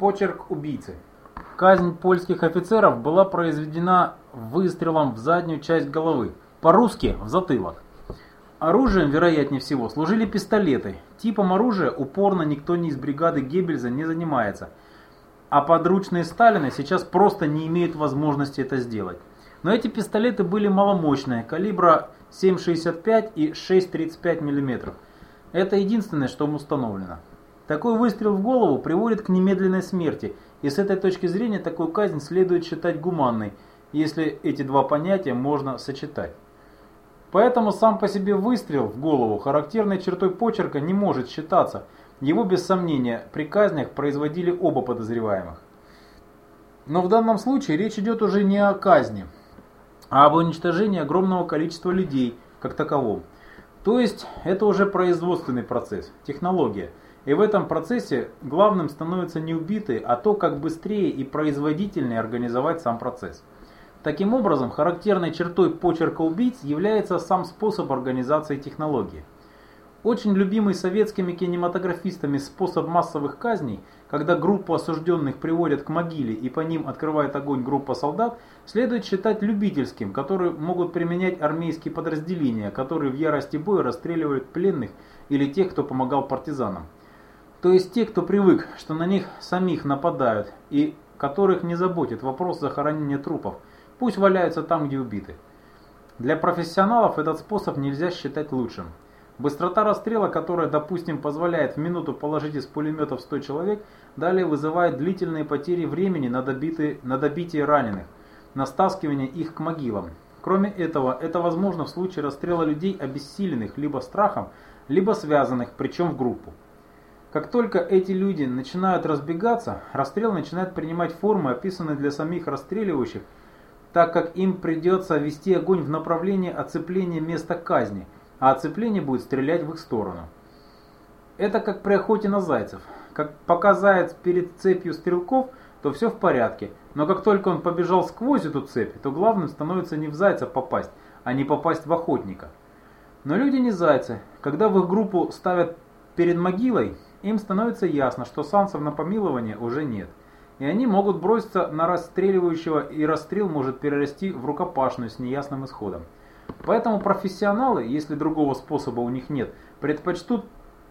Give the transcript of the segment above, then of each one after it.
Почерк убийцы. Казнь польских офицеров была произведена выстрелом в заднюю часть головы, по-русски в затылок. Оружием, вероятнее всего, служили пистолеты. Типом оружия упорно никто ни из бригады Геббельза не занимается. А подручные Сталина сейчас просто не имеют возможности это сделать. Но эти пистолеты были маломощные, калибра 7,65 и 6,35 мм. Это единственное, что установлено. Такой выстрел в голову приводит к немедленной смерти, и с этой точки зрения такую казнь следует считать гуманной, если эти два понятия можно сочетать. Поэтому сам по себе выстрел в голову характерной чертой почерка не может считаться. Его без сомнения при казнях производили оба подозреваемых. Но в данном случае речь идет уже не о казни, а об уничтожении огромного количества людей как таковом. То есть это уже производственный процесс, технология. И в этом процессе главным становится не убитый, а то, как быстрее и производительнее организовать сам процесс. Таким образом, характерной чертой почерка убийц является сам способ организации технологии. Очень любимый советскими кинематографистами способ массовых казней, когда группу осужденных приводят к могиле и по ним открывает огонь группа солдат, следует считать любительским, которые могут применять армейские подразделения, которые в ярости боя расстреливают пленных или тех, кто помогал партизанам. То есть те, кто привык, что на них самих нападают и которых не заботит вопрос захоронения трупов, пусть валяются там, где убиты. Для профессионалов этот способ нельзя считать лучшим. Быстрота расстрела, которая, допустим, позволяет в минуту положить из пулеметов 100 человек, далее вызывает длительные потери времени на, добитые, на добитие раненых, на стаскивание их к могилам. Кроме этого, это возможно в случае расстрела людей обессиленных либо страхом, либо связанных, причем в группу. Как только эти люди начинают разбегаться, расстрел начинает принимать формы, описанные для самих расстреливающих, так как им придется вести огонь в направлении оцепления места казни – а оцепление будет стрелять в их сторону. Это как при охоте на зайцев. Как пока заяц перед цепью стрелков, то все в порядке, но как только он побежал сквозь эту цепь, то главным становится не в зайца попасть, а не попасть в охотника. Но люди не зайцы. Когда в их группу ставят перед могилой, им становится ясно, что шансов на помилование уже нет. И они могут броситься на расстреливающего, и расстрел может перерасти в рукопашную с неясным исходом. Поэтому профессионалы, если другого способа у них нет, предпочтут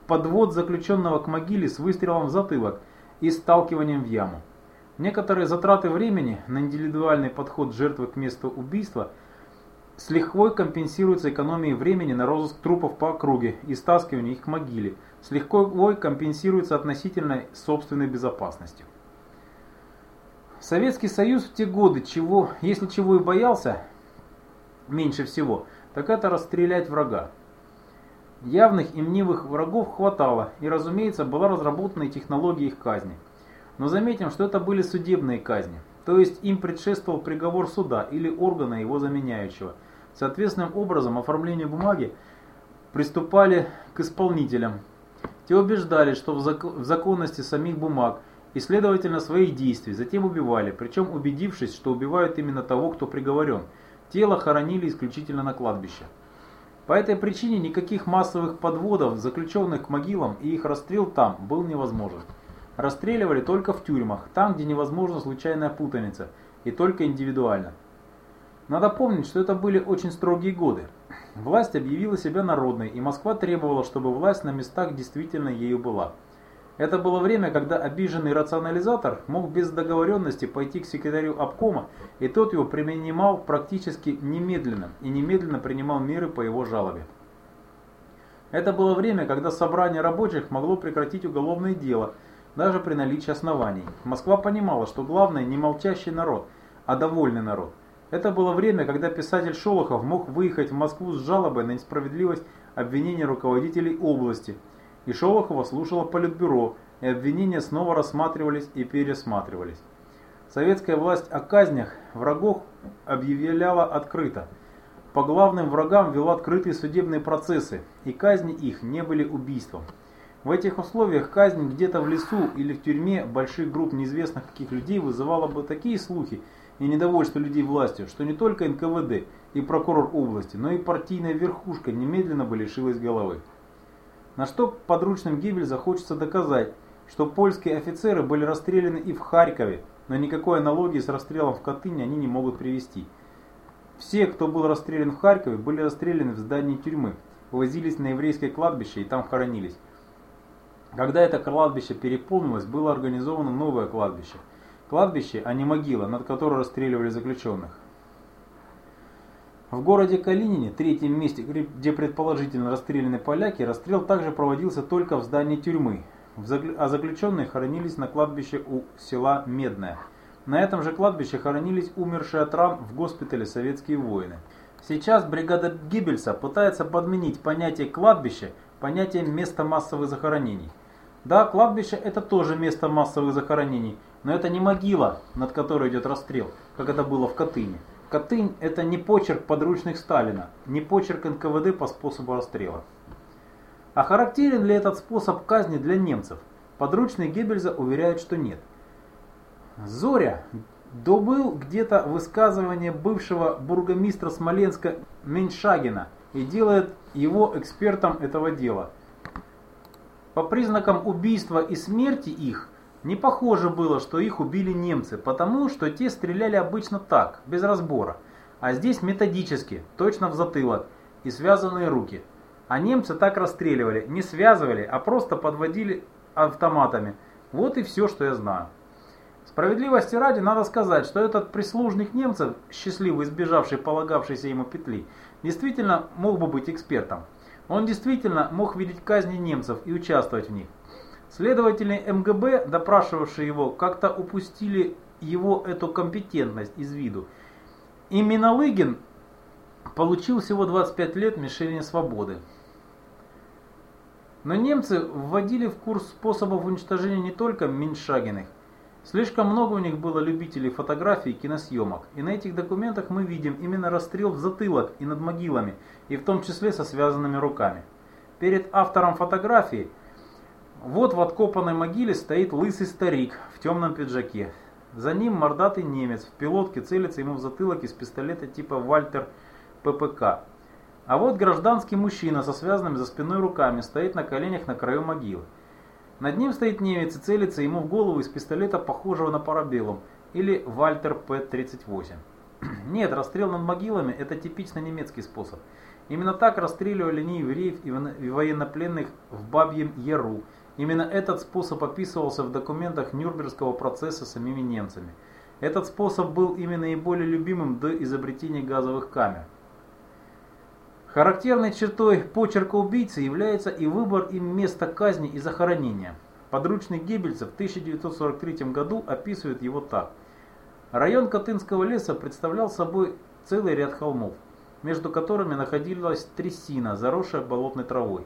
подвод заключенного к могиле с выстрелом в затылок и сталкиванием в яму. Некоторые затраты времени на индивидуальный подход жертвы к месту убийства с лихвой компенсируются экономией времени на розыск трупов по округе и стаскивание их к могиле, с лихвой компенсируется относительной собственной безопасностью. Советский Союз в те годы, чего, если чего и боялся, меньше всего, так это расстрелять врага. Явных и мнивых врагов хватало, и, разумеется, была разработана и технология их казни. Но заметим, что это были судебные казни, то есть им предшествовал приговор суда или органа его заменяющего. Соответственным образом оформление бумаги приступали к исполнителям. Те убеждали, что в, зак в законности самих бумаг и, следовательно, своих действий, затем убивали, причем убедившись, что убивают именно того, кто приговорен – Тело хоронили исключительно на кладбище. По этой причине никаких массовых подводов, заключенных к могилам, и их расстрел там был невозможен. Расстреливали только в тюрьмах, там, где невозможна случайная путаница, и только индивидуально. Надо помнить, что это были очень строгие годы. Власть объявила себя народной, и Москва требовала, чтобы власть на местах действительно ею была. Это было время, когда обиженный рационализатор мог без договоренности пойти к секретарю обкома, и тот его принимал практически немедленно и немедленно принимал меры по его жалобе. Это было время, когда собрание рабочих могло прекратить уголовное дело, даже при наличии оснований. Москва понимала, что главное не молчащий народ, а довольный народ. Это было время, когда писатель Шолохов мог выехать в Москву с жалобой на несправедливость обвинения руководителей области – и Шолохова слушала Политбюро, и обвинения снова рассматривались и пересматривались. Советская власть о казнях врагов объявляла открыто. По главным врагам вела открытые судебные процессы, и казни их не были убийством. В этих условиях казнь где-то в лесу или в тюрьме больших групп неизвестных каких людей вызывала бы такие слухи и недовольство людей властью, что не только НКВД и прокурор области, но и партийная верхушка немедленно бы лишилась головы. На что подручным Гиббельза хочется доказать, что польские офицеры были расстреляны и в Харькове, но никакой аналогии с расстрелом в Катыни они не могут привести. Все, кто был расстрелян в Харькове, были расстреляны в здании тюрьмы, увозились на еврейское кладбище и там хоронились. Когда это кладбище переполнилось, было организовано новое кладбище. Кладбище, а не могила, над которой расстреливали заключенных. В городе Калинине, третьем месте, где предположительно расстреляны поляки, расстрел также проводился только в здании тюрьмы, а заключенные хоронились на кладбище у села Медное. На этом же кладбище хоронились умершие от ран в госпитале советские воины. Сейчас бригада Гиббельса пытается подменить понятие кладбища понятием места массовых захоронений. Да, кладбище это тоже место массовых захоронений, но это не могила, над которой идет расстрел, как это было в Катыни. Катынь – это не почерк подручных Сталина, не почерк НКВД по способу расстрела. А характерен ли этот способ казни для немцев? Подручные Геббельза уверяют, что нет. Зоря добыл где-то высказывание бывшего бургомистра Смоленска Меньшагина и делает его экспертом этого дела. По признакам убийства и смерти их – не похоже было, что их убили немцы, потому что те стреляли обычно так, без разбора. А здесь методически, точно в затылок и связанные руки. А немцы так расстреливали, не связывали, а просто подводили автоматами. Вот и все, что я знаю. Справедливости ради надо сказать, что этот прислужник немцев, счастливо избежавший полагавшейся ему петли, действительно мог бы быть экспертом. Он действительно мог видеть казни немцев и участвовать в них. Следователи МГБ, допрашивавшие его, как-то упустили его эту компетентность из виду. И Миналыгин получил всего 25 лет лишения свободы. Но немцы вводили в курс способов уничтожения не только Меньшагиных. Слишком много у них было любителей фотографий и киносъемок. И на этих документах мы видим именно расстрел в затылок и над могилами, и в том числе со связанными руками. Перед автором фотографии – вот в откопанной могиле стоит лысый старик в темном пиджаке. За ним мордатый немец в пилотке целится ему в затылок из пистолета типа Вальтер ППК. А вот гражданский мужчина со связанными за спиной руками стоит на коленях на краю могилы. Над ним стоит немец и целится ему в голову из пистолета, похожего на парабеллум, или Вальтер П-38. Нет, расстрел над могилами – это типично немецкий способ. Именно так расстреливали не евреев и военнопленных в Бабьем Яру – Именно этот способ описывался в документах Нюрнбергского процесса самими немцами. Этот способ был именно наиболее любимым до изобретения газовых камер. Характерной чертой почерка убийцы является и выбор им места казни и захоронения. Подручный Геббельса в 1943 году описывает его так. Район Катынского леса представлял собой целый ряд холмов, между которыми находилась трясина, заросшая болотной травой.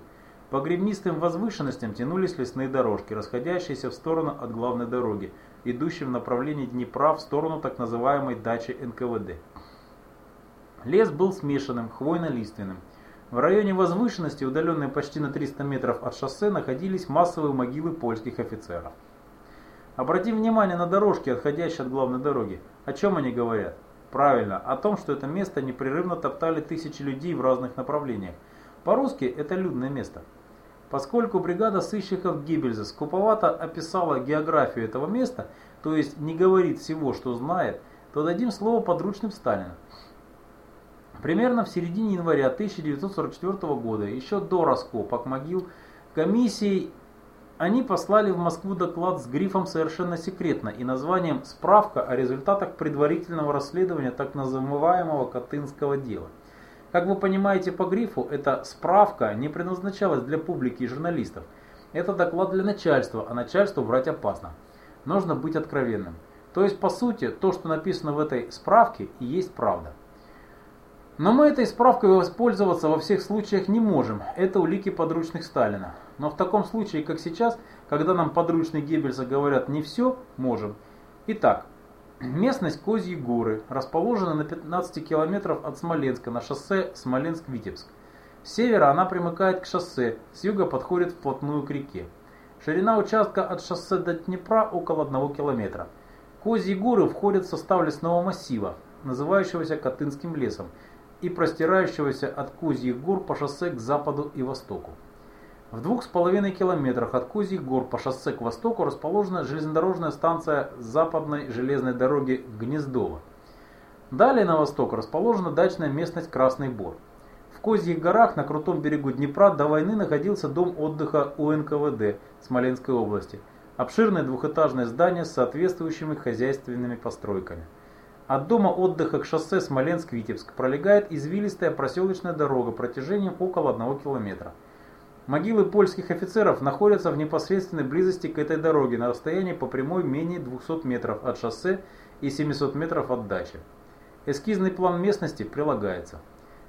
По гребнистым возвышенностям тянулись лесные дорожки, расходящиеся в сторону от главной дороги, идущей в направлении Днепра в сторону так называемой дачи НКВД. Лес был смешанным, хвойно-лиственным. В районе возвышенности, удаленной почти на 300 метров от шоссе, находились массовые могилы польских офицеров. Обратим внимание на дорожки, отходящие от главной дороги. О чем они говорят? Правильно, о том, что это место непрерывно топтали тысячи людей в разных направлениях. По-русски это людное место. Поскольку бригада сыщиков Гиббельза скуповато описала географию этого места, то есть не говорит всего, что знает, то дадим слово подручным Сталина. Примерно в середине января 1944 года, еще до раскопок могил, комиссией они послали в Москву доклад с грифом «Совершенно секретно» и названием «Справка о результатах предварительного расследования так называемого Катынского дела». Как вы понимаете по грифу, эта справка не предназначалась для публики и журналистов. Это доклад для начальства, а начальству врать опасно. Нужно быть откровенным. То есть, по сути, то, что написано в этой справке, и есть правда. Но мы этой справкой воспользоваться во всех случаях не можем. Это улики подручных Сталина. Но в таком случае, как сейчас, когда нам подручные Геббельса говорят не все, можем. Итак, Местность Козьи горы расположена на 15 километров от Смоленска на шоссе Смоленск-Витебск. С севера она примыкает к шоссе, с юга подходит вплотную к реке. Ширина участка от шоссе до Днепра около 1 километра. Козьи горы входят в состав лесного массива, называющегося Катынским лесом, и простирающегося от Козьих гор по шоссе к западу и востоку. В двух с половиной километрах от Козьих гор по шоссе к востоку расположена железнодорожная станция западной железной дороги Гнездово. Далее на восток расположена дачная местность Красный Бор. В Козьих горах на крутом берегу Днепра до войны находился дом отдыха УНКВД Смоленской области. Обширное двухэтажное здание с соответствующими хозяйственными постройками. От дома отдыха к шоссе Смоленск-Витебск пролегает извилистая проселочная дорога протяжением около 1 километра. Могилы польских офицеров находятся в непосредственной близости к этой дороге на расстоянии по прямой менее 200 метров от шоссе и 700 метров от дачи. Эскизный план местности прилагается.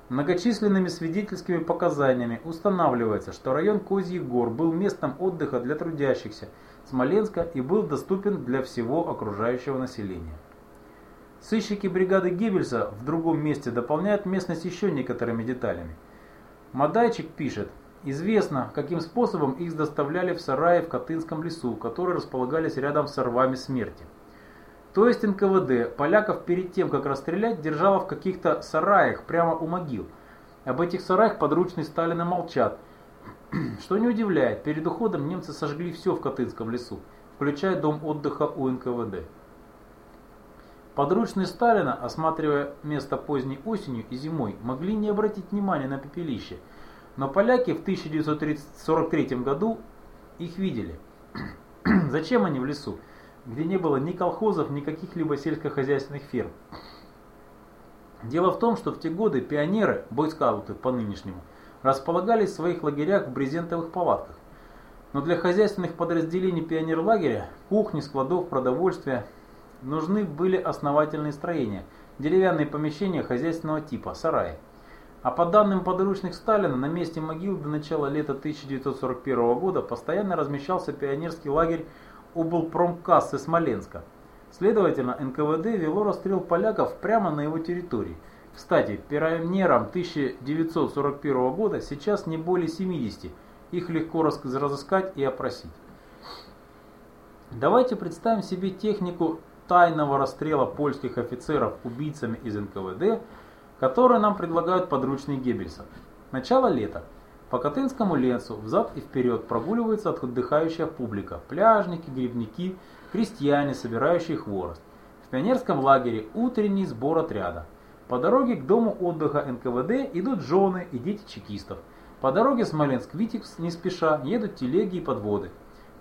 Многочисленными свидетельскими показаниями устанавливается, что район Козьих гор был местом отдыха для трудящихся Смоленска и был доступен для всего окружающего населения. Сыщики бригады Геббельса в другом месте дополняют местность еще некоторыми деталями. Мадайчик пишет – Известно, каким способом их доставляли в сараи в Катынском лесу, которые располагались рядом с рвами смерти. То есть НКВД поляков перед тем, как расстрелять, держала в каких-то сараях прямо у могил. Об этих сараях подручные Сталина молчат. Что не удивляет, перед уходом немцы сожгли все в Катынском лесу, включая дом отдыха у НКВД. Подручные Сталина, осматривая место поздней осенью и зимой, могли не обратить внимания на пепелище – но поляки в 1943 году их видели. Зачем они в лесу, где не было ни колхозов, ни каких-либо сельскохозяйственных ферм? Дело в том, что в те годы пионеры, бойскауты по-нынешнему, располагались в своих лагерях в брезентовых палатках. Но для хозяйственных подразделений пионерлагеря, кухни, складов, продовольствия нужны были основательные строения, деревянные помещения хозяйственного типа, сараи. А по данным подручных Сталина, на месте могил до начала лета 1941 года постоянно размещался пионерский лагерь облпромкассы Смоленска. Следовательно, НКВД вело расстрел поляков прямо на его территории. Кстати, пионерам 1941 года сейчас не более 70, их легко разыскать и опросить. Давайте представим себе технику тайного расстрела польских офицеров убийцами из НКВД – которые нам предлагают подручные Геббельса. Начало лета. По Катынскому лесу взад и вперед прогуливается отдыхающая публика, пляжники, грибники, крестьяне, собирающие хворост. В пионерском лагере утренний сбор отряда. По дороге к дому отдыха НКВД идут жены и дети чекистов. По дороге Смоленск-Витебск не спеша едут телеги и подводы.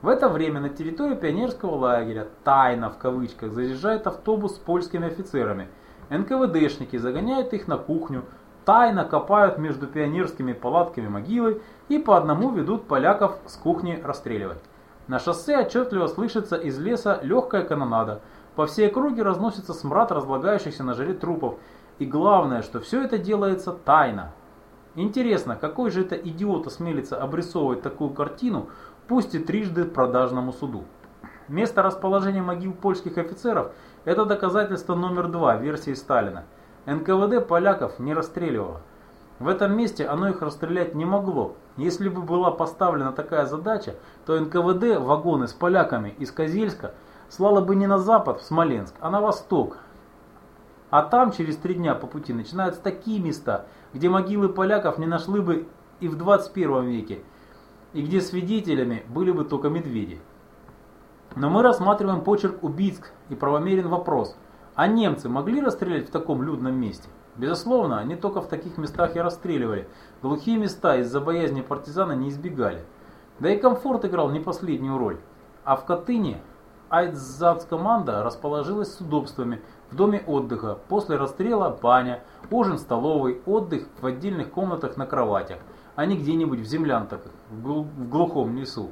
В это время на территорию пионерского лагеря «тайно» в кавычках заезжает автобус с польскими офицерами – НКВДшники загоняют их на кухню, тайно копают между пионерскими палатками могилы и по одному ведут поляков с кухни расстреливать. На шоссе отчетливо слышится из леса легкая канонада. По всей округе разносится смрад разлагающихся на жаре трупов. И главное, что все это делается тайно. Интересно, какой же это идиот осмелится обрисовывать такую картину, пусть и трижды продажному суду. Место расположения могил польских офицеров – это доказательство номер два версии Сталина. НКВД поляков не расстреливало. В этом месте оно их расстрелять не могло. Если бы была поставлена такая задача, то НКВД вагоны с поляками из Козельска слало бы не на запад, в Смоленск, а на восток. А там через три дня по пути начинаются такие места, где могилы поляков не нашли бы и в 21 веке, и где свидетелями были бы только медведи. Но мы рассматриваем почерк убийц и правомерен вопрос, а немцы могли расстрелять в таком людном месте? Безусловно, они только в таких местах и расстреливали. Глухие места из-за боязни партизана не избегали. Да и комфорт играл не последнюю роль. А в Катыни Айдзацкоманда расположилась с удобствами в доме отдыха. После расстрела баня, ужин в столовой, отдых в отдельных комнатах на кроватях, а не где-нибудь в землянках в глухом лесу.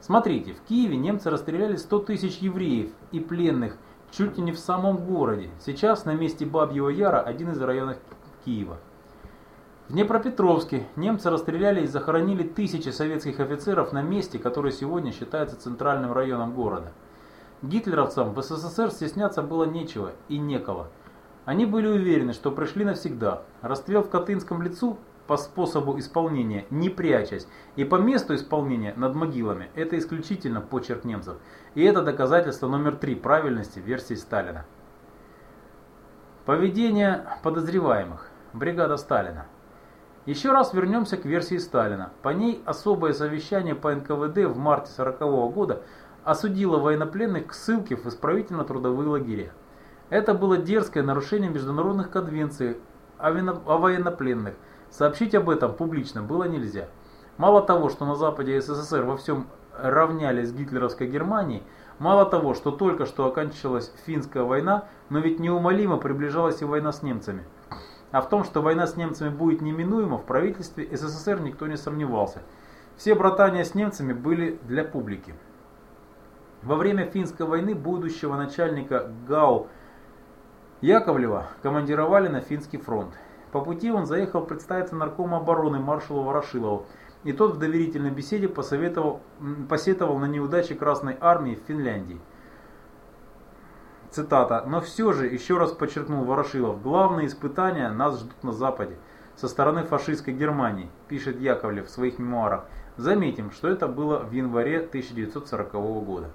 Смотрите, в Киеве немцы расстреляли 100 тысяч евреев и пленных чуть ли не в самом городе. Сейчас на месте Бабьего Яра один из районов Киева. В Днепропетровске немцы расстреляли и захоронили тысячи советских офицеров на месте, которое сегодня считается центральным районом города. Гитлеровцам в СССР стесняться было нечего и некого. Они были уверены, что пришли навсегда. Расстрел в Катынском лицу по способу исполнения, не прячась, и по месту исполнения над могилами, это исключительно почерк немцев. И это доказательство номер три правильности версии Сталина. Поведение подозреваемых. Бригада Сталина. Еще раз вернемся к версии Сталина. По ней особое совещание по НКВД в марте 1940 года осудило военнопленных к ссылке в исправительно-трудовые лагеря. Это было дерзкое нарушение международных конвенций о военнопленных. Сообщить об этом публично было нельзя. Мало того, что на Западе СССР во всем равнялись гитлеровской Германии, мало того, что только что окончилась финская война, но ведь неумолимо приближалась и война с немцами. А в том, что война с немцами будет неминуема, в правительстве СССР никто не сомневался. Все братания с немцами были для публики. Во время финской войны будущего начальника ГАУ Яковлева командировали на финский фронт. По пути он заехал представиться наркому обороны маршалу Ворошилову, и тот в доверительной беседе посоветовал, посетовал на неудачи Красной Армии в Финляндии. Цитата. «Но все же, еще раз подчеркнул Ворошилов, главные испытания нас ждут на Западе, со стороны фашистской Германии», пишет Яковлев в своих мемуарах. Заметим, что это было в январе 1940 года.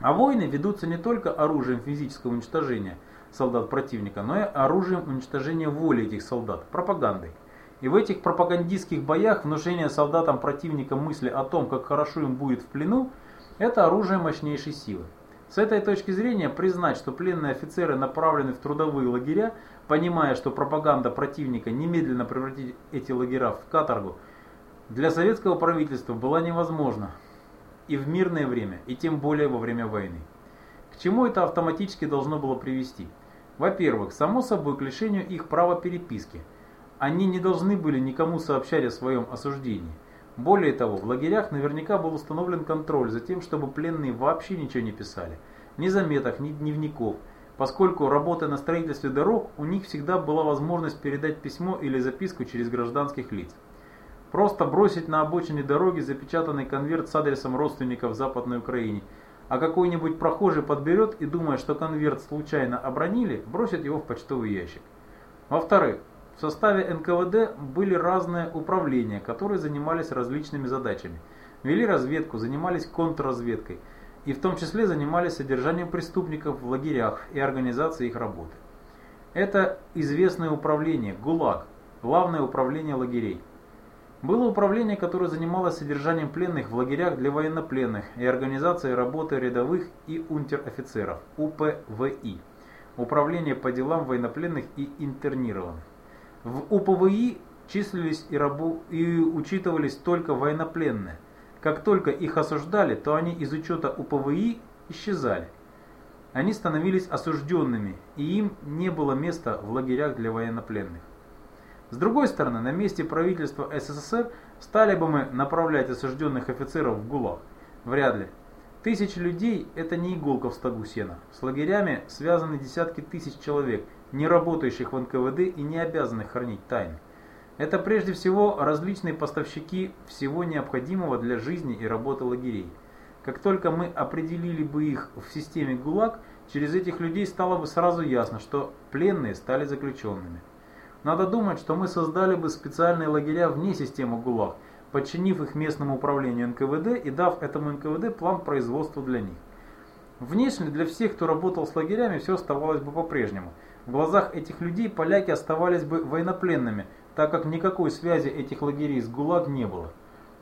А войны ведутся не только оружием физического уничтожения солдат противника, но и оружием уничтожения воли этих солдат, пропагандой. И в этих пропагандистских боях внушение солдатам противника мысли о том, как хорошо им будет в плену, это оружие мощнейшей силы. С этой точки зрения признать, что пленные офицеры направлены в трудовые лагеря, понимая, что пропаганда противника немедленно превратит эти лагеря в каторгу, для советского правительства была невозможна и в мирное время, и тем более во время войны. К чему это автоматически должно было привести? Во-первых, само собой к лишению их права переписки. Они не должны были никому сообщать о своем осуждении. Более того, в лагерях наверняка был установлен контроль за тем, чтобы пленные вообще ничего не писали. Ни заметок, ни дневников. Поскольку работая на строительстве дорог, у них всегда была возможность передать письмо или записку через гражданских лиц. Просто бросить на обочине дороги запечатанный конверт с адресом родственников в Западной Украине, а какой-нибудь прохожий подберет и, думая, что конверт случайно обронили, бросит его в почтовый ящик. Во-вторых, в составе НКВД были разные управления, которые занимались различными задачами. Вели разведку, занимались контрразведкой и в том числе занимались содержанием преступников в лагерях и организацией их работы. Это известное управление, ГУЛАГ, главное управление лагерей. Было управление, которое занималось содержанием пленных в лагерях для военнопленных и организацией работы рядовых и унтер-офицеров, УПВИ. Управление по делам военнопленных и интернированных. В УПВИ числились и, рабу, и учитывались только военнопленные. Как только их осуждали, то они из учета УПВИ исчезали. Они становились осужденными, и им не было места в лагерях для военнопленных. С другой стороны, на месте правительства СССР стали бы мы направлять осужденных офицеров в ГУЛАГ? Вряд ли. Тысячи людей – это не иголка в стогу сена. С лагерями связаны десятки тысяч человек, не работающих в НКВД и не обязанных хранить тайны. Это прежде всего различные поставщики всего необходимого для жизни и работы лагерей. Как только мы определили бы их в системе ГУЛАГ, через этих людей стало бы сразу ясно, что пленные стали заключенными. Надо думать, что мы создали бы специальные лагеря вне системы ГУЛАГ, подчинив их местному управлению НКВД и дав этому НКВД план производства для них. Внешне для всех, кто работал с лагерями, все оставалось бы по-прежнему. В глазах этих людей поляки оставались бы военнопленными, так как никакой связи этих лагерей с ГУЛАГ не было.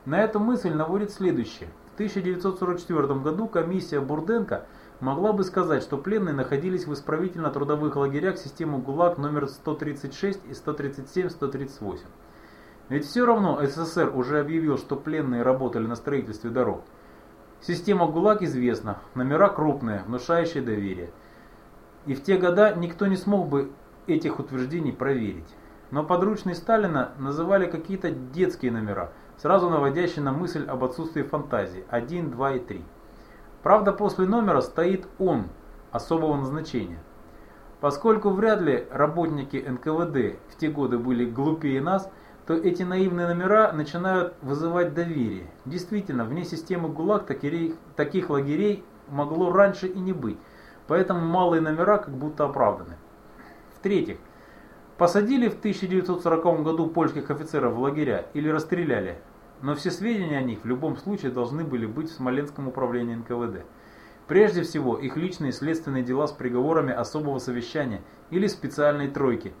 На эту мысль наводит следующее. В 1944 году комиссия Бурденко могла бы сказать, что пленные находились в исправительно-трудовых лагерях системы ГУЛАГ номер 136 и 137-138. Ведь все равно СССР уже объявил, что пленные работали на строительстве дорог. Система ГУЛАГ известна, номера крупные, внушающие доверие. И в те года никто не смог бы этих утверждений проверить. Но подручные Сталина называли какие-то детские номера, сразу наводящие на мысль об отсутствии фантазии 1, 2 и 3. Правда, после номера стоит «он» особого назначения. Поскольку вряд ли работники НКВД в те годы были глупее нас, то эти наивные номера начинают вызывать доверие. Действительно, вне системы ГУЛАГ таких лагерей могло раньше и не быть, поэтому малые номера как будто оправданы. В-третьих, посадили в 1940 году польских офицеров в лагеря или расстреляли, но все сведения о них в любом случае должны были быть в Смоленском управлении НКВД. Прежде всего, их личные следственные дела с приговорами особого совещания или специальной тройки.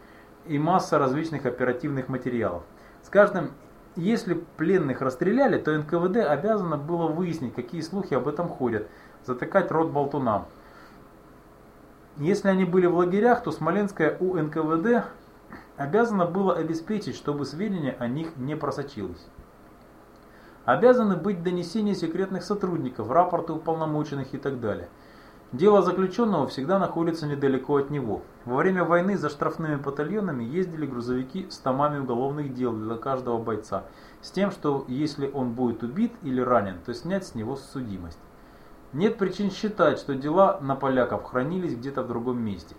и масса различных оперативных материалов. С каждым, если пленных расстреляли, то НКВД обязано было выяснить, какие слухи об этом ходят, затыкать рот болтунам. Если они были в лагерях, то Смоленское УНКВД обязано было обеспечить, чтобы сведения о них не просочилось. Обязаны быть донесения секретных сотрудников, рапорты уполномоченных и так далее. Дело заключенного всегда находится недалеко от него. Во время войны за штрафными батальонами ездили грузовики с томами уголовных дел для каждого бойца, с тем, что если он будет убит или ранен, то снять с него судимость. Нет причин считать, что дела на поляков хранились где-то в другом месте.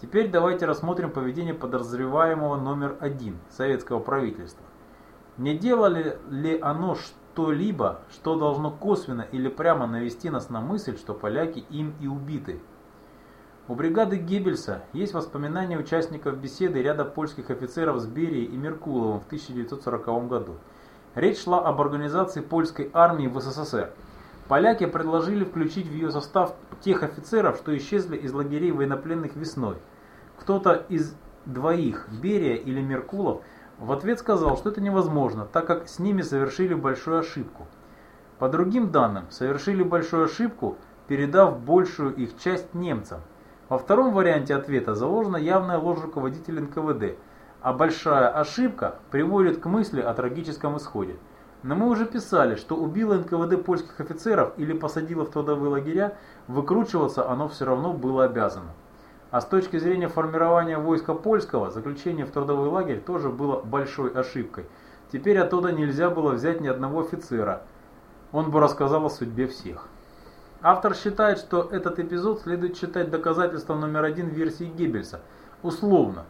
Теперь давайте рассмотрим поведение подозреваемого номер один советского правительства. Не делали ли оно что-либо, что должно косвенно или прямо навести нас на мысль, что поляки им и убиты? У бригады Геббельса есть воспоминания участников беседы ряда польских офицеров с Берией и Меркуловым в 1940 году. Речь шла об организации польской армии в СССР. Поляки предложили включить в ее состав тех офицеров, что исчезли из лагерей военнопленных весной. Кто-то из двоих, Берия или Меркулов, в ответ сказал, что это невозможно, так как с ними совершили большую ошибку. По другим данным, совершили большую ошибку, передав большую их часть немцам. Во втором варианте ответа заложена явная ложь руководителя НКВД, а большая ошибка приводит к мысли о трагическом исходе. Но мы уже писали, что убило НКВД польских офицеров или посадило в трудовые лагеря, выкручиваться оно все равно было обязано. А с точки зрения формирования войска польского, заключение в трудовой лагерь тоже было большой ошибкой. Теперь оттуда нельзя было взять ни одного офицера. Он бы рассказал о судьбе всех. Автор считает, что этот эпизод следует считать доказательством номер один версии Геббельса. Условно.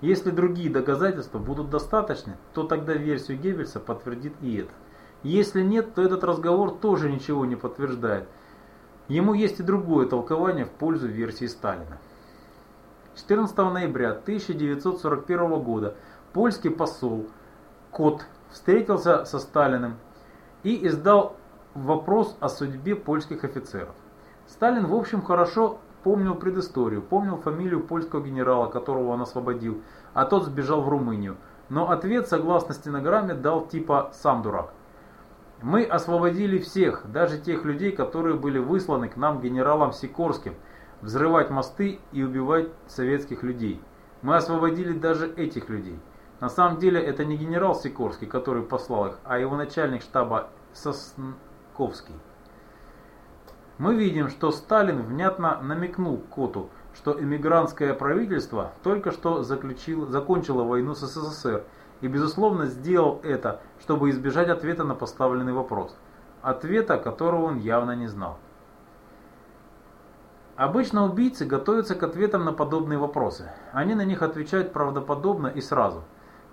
Если другие доказательства будут достаточны, то тогда версию Геббельса подтвердит и это. Если нет, то этот разговор тоже ничего не подтверждает. Ему есть и другое толкование в пользу версии Сталина. 14 ноября 1941 года польский посол Кот встретился со Сталиным и издал вопрос о судьбе польских офицеров. Сталин, в общем, хорошо помнил предысторию, помнил фамилию польского генерала, которого он освободил, а тот сбежал в Румынию. Но ответ, согласно стенограмме, дал типа «сам дурак». Мы освободили всех, даже тех людей, которые были высланы к нам генералом Сикорским, взрывать мосты и убивать советских людей. Мы освободили даже этих людей. На самом деле это не генерал Сикорский, который послал их, а его начальник штаба Сосковский. Мы видим, что Сталин внятно намекнул Коту, что эмигрантское правительство только что заключило, закончило войну с СССР и, безусловно, сделал это, чтобы избежать ответа на поставленный вопрос. Ответа, которого он явно не знал. Обычно убийцы готовятся к ответам на подобные вопросы. Они на них отвечают правдоподобно и сразу.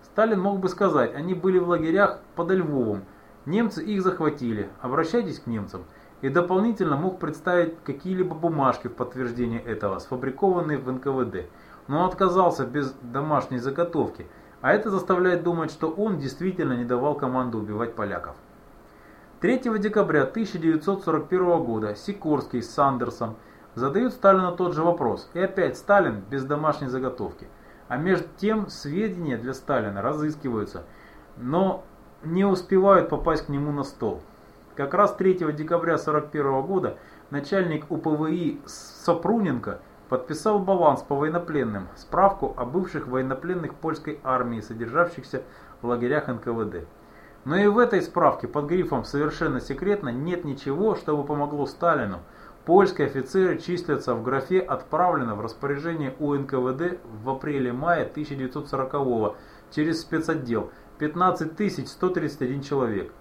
Сталин мог бы сказать, они были в лагерях под Львовом, немцы их захватили, обращайтесь к немцам – и дополнительно мог представить какие-либо бумажки в подтверждение этого, сфабрикованные в НКВД. Но он отказался без домашней заготовки, а это заставляет думать, что он действительно не давал команду убивать поляков. 3 декабря 1941 года Сикорский с Сандерсом задают Сталину тот же вопрос, и опять Сталин без домашней заготовки. А между тем сведения для Сталина разыскиваются, но не успевают попасть к нему на стол. Как раз 3 декабря 1941 года начальник УПВИ Сопруненко подписал баланс по военнопленным, справку о бывших военнопленных польской армии, содержавшихся в лагерях НКВД. Но и в этой справке под грифом «Совершенно секретно» нет ничего, чтобы помогло Сталину. Польские офицеры числятся в графе «Отправлено в распоряжение УНКВД в апреле-мае 1940 через спецотдел 15 131 человек».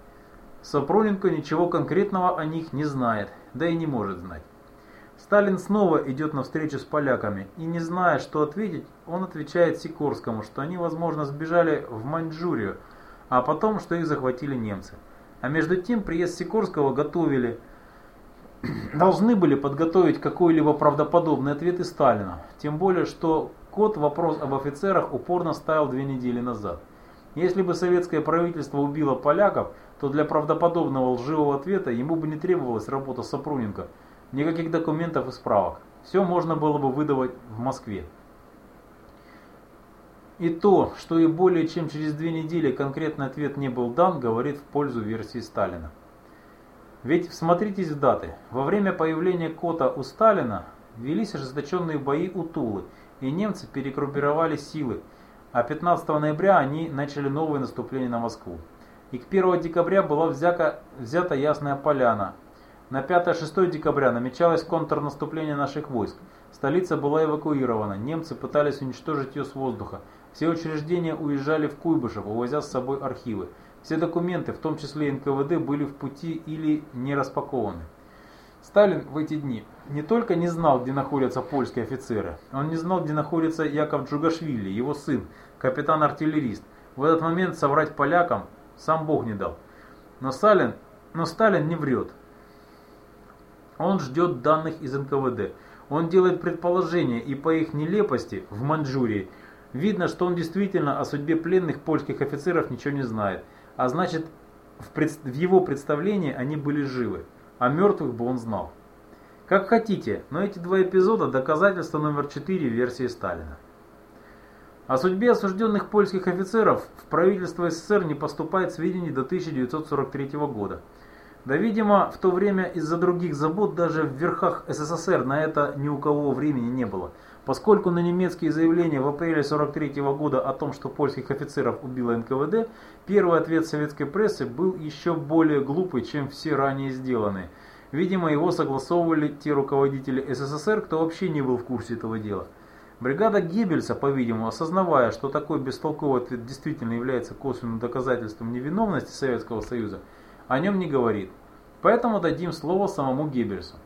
Сапроненко ничего конкретного о них не знает, да и не может знать. Сталин снова идет на встречу с поляками, и не зная, что ответить, он отвечает Сикорскому, что они, возможно, сбежали в Маньчжурию, а потом, что их захватили немцы. А между тем приезд Сикорского готовили, должны были подготовить какой-либо правдоподобный ответ и Сталина. Тем более, что Кот вопрос об офицерах упорно ставил две недели назад. Если бы советское правительство убило поляков, то для правдоподобного лживого ответа ему бы не требовалась работа Сапруненко, никаких документов и справок. Все можно было бы выдавать в Москве. И то, что и более чем через две недели конкретный ответ не был дан, говорит в пользу версии Сталина. Ведь всмотритесь в даты. Во время появления Кота у Сталина велись ожесточенные бои у Тулы, и немцы перегруппировали силы, а 15 ноября они начали новое наступление на Москву. И к 1 декабря была взята, взята Ясная Поляна. На 5-6 декабря намечалось контрнаступление наших войск. Столица была эвакуирована, немцы пытались уничтожить ее с воздуха. Все учреждения уезжали в Куйбышев, увозя с собой архивы. Все документы, в том числе НКВД, были в пути или не распакованы. Сталин в эти дни не только не знал, где находятся польские офицеры, он не знал, где находится Яков Джугашвили, его сын, капитан-артиллерист. В этот момент соврать полякам сам Бог не дал. Но Сталин, но Сталин не врет. Он ждет данных из НКВД. Он делает предположения, и по их нелепости в Маньчжурии видно, что он действительно о судьбе пленных польских офицеров ничего не знает. А значит, в, пред... в его представлении они были живы, а мертвых бы он знал. Как хотите, но эти два эпизода – доказательство номер 4 версии Сталина. О судьбе осужденных польских офицеров в правительство СССР не поступает сведений до 1943 года. Да, видимо, в то время из-за других забот даже в верхах СССР на это ни у кого времени не было, поскольку на немецкие заявления в апреле 43 года о том, что польских офицеров убило НКВД, первый ответ советской прессы был еще более глупый, чем все ранее сделанные. Видимо, его согласовывали те руководители СССР, кто вообще не был в курсе этого дела. Бригада Геббельса, по-видимому, осознавая, что такой бестолковый ответ действительно является косвенным доказательством невиновности Советского Союза, о нем не говорит. Поэтому дадим слово самому Геббельсу.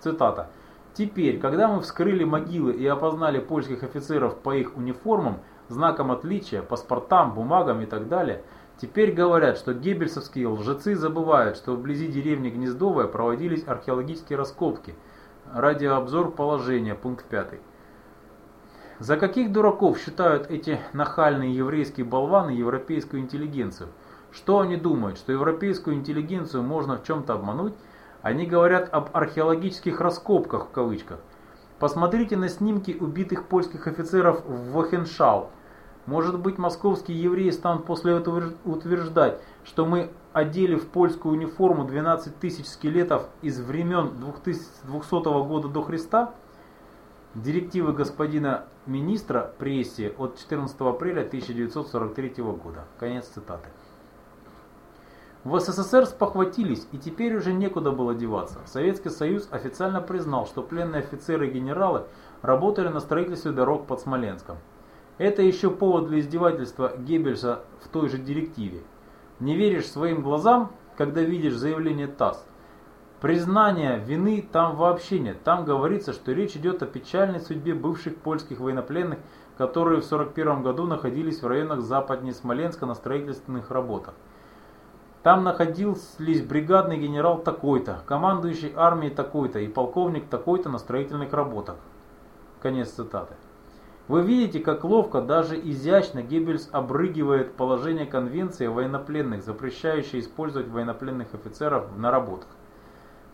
Цитата. «Теперь, когда мы вскрыли могилы и опознали польских офицеров по их униформам, знакам отличия, паспортам, бумагам и так далее, теперь говорят, что геббельсовские лжецы забывают, что вблизи деревни Гнездовая проводились археологические раскопки. Радиообзор положения, пункт 5. За каких дураков считают эти нахальные еврейские болваны европейскую интеллигенцию? Что они думают, что европейскую интеллигенцию можно в чем-то обмануть? Они говорят об археологических раскопках в кавычках. Посмотрите на снимки убитых польских офицеров в Вохеншау. Может быть, московские евреи станут после этого утверждать, что мы одели в польскую униформу 12 тысяч скелетов из времен 2200 года до Христа? Директивы господина министра прессе от 14 апреля 1943 года. Конец цитаты. В СССР спохватились, и теперь уже некуда было деваться. Советский Союз официально признал, что пленные офицеры и генералы работали на строительстве дорог под Смоленском. Это еще повод для издевательства Геббельса в той же директиве. Не веришь своим глазам, когда видишь заявление ТАСС. Признания вины там вообще нет. Там говорится, что речь идет о печальной судьбе бывших польских военнопленных, которые в 1941 году находились в районах западнее Смоленска на строительственных работах. Там находились бригадный генерал такой-то, командующий армией такой-то и полковник такой-то на строительных работах. Конец цитаты. Вы видите, как ловко, даже изящно Геббельс обрыгивает положение конвенции о военнопленных, запрещающей использовать военнопленных офицеров на работах.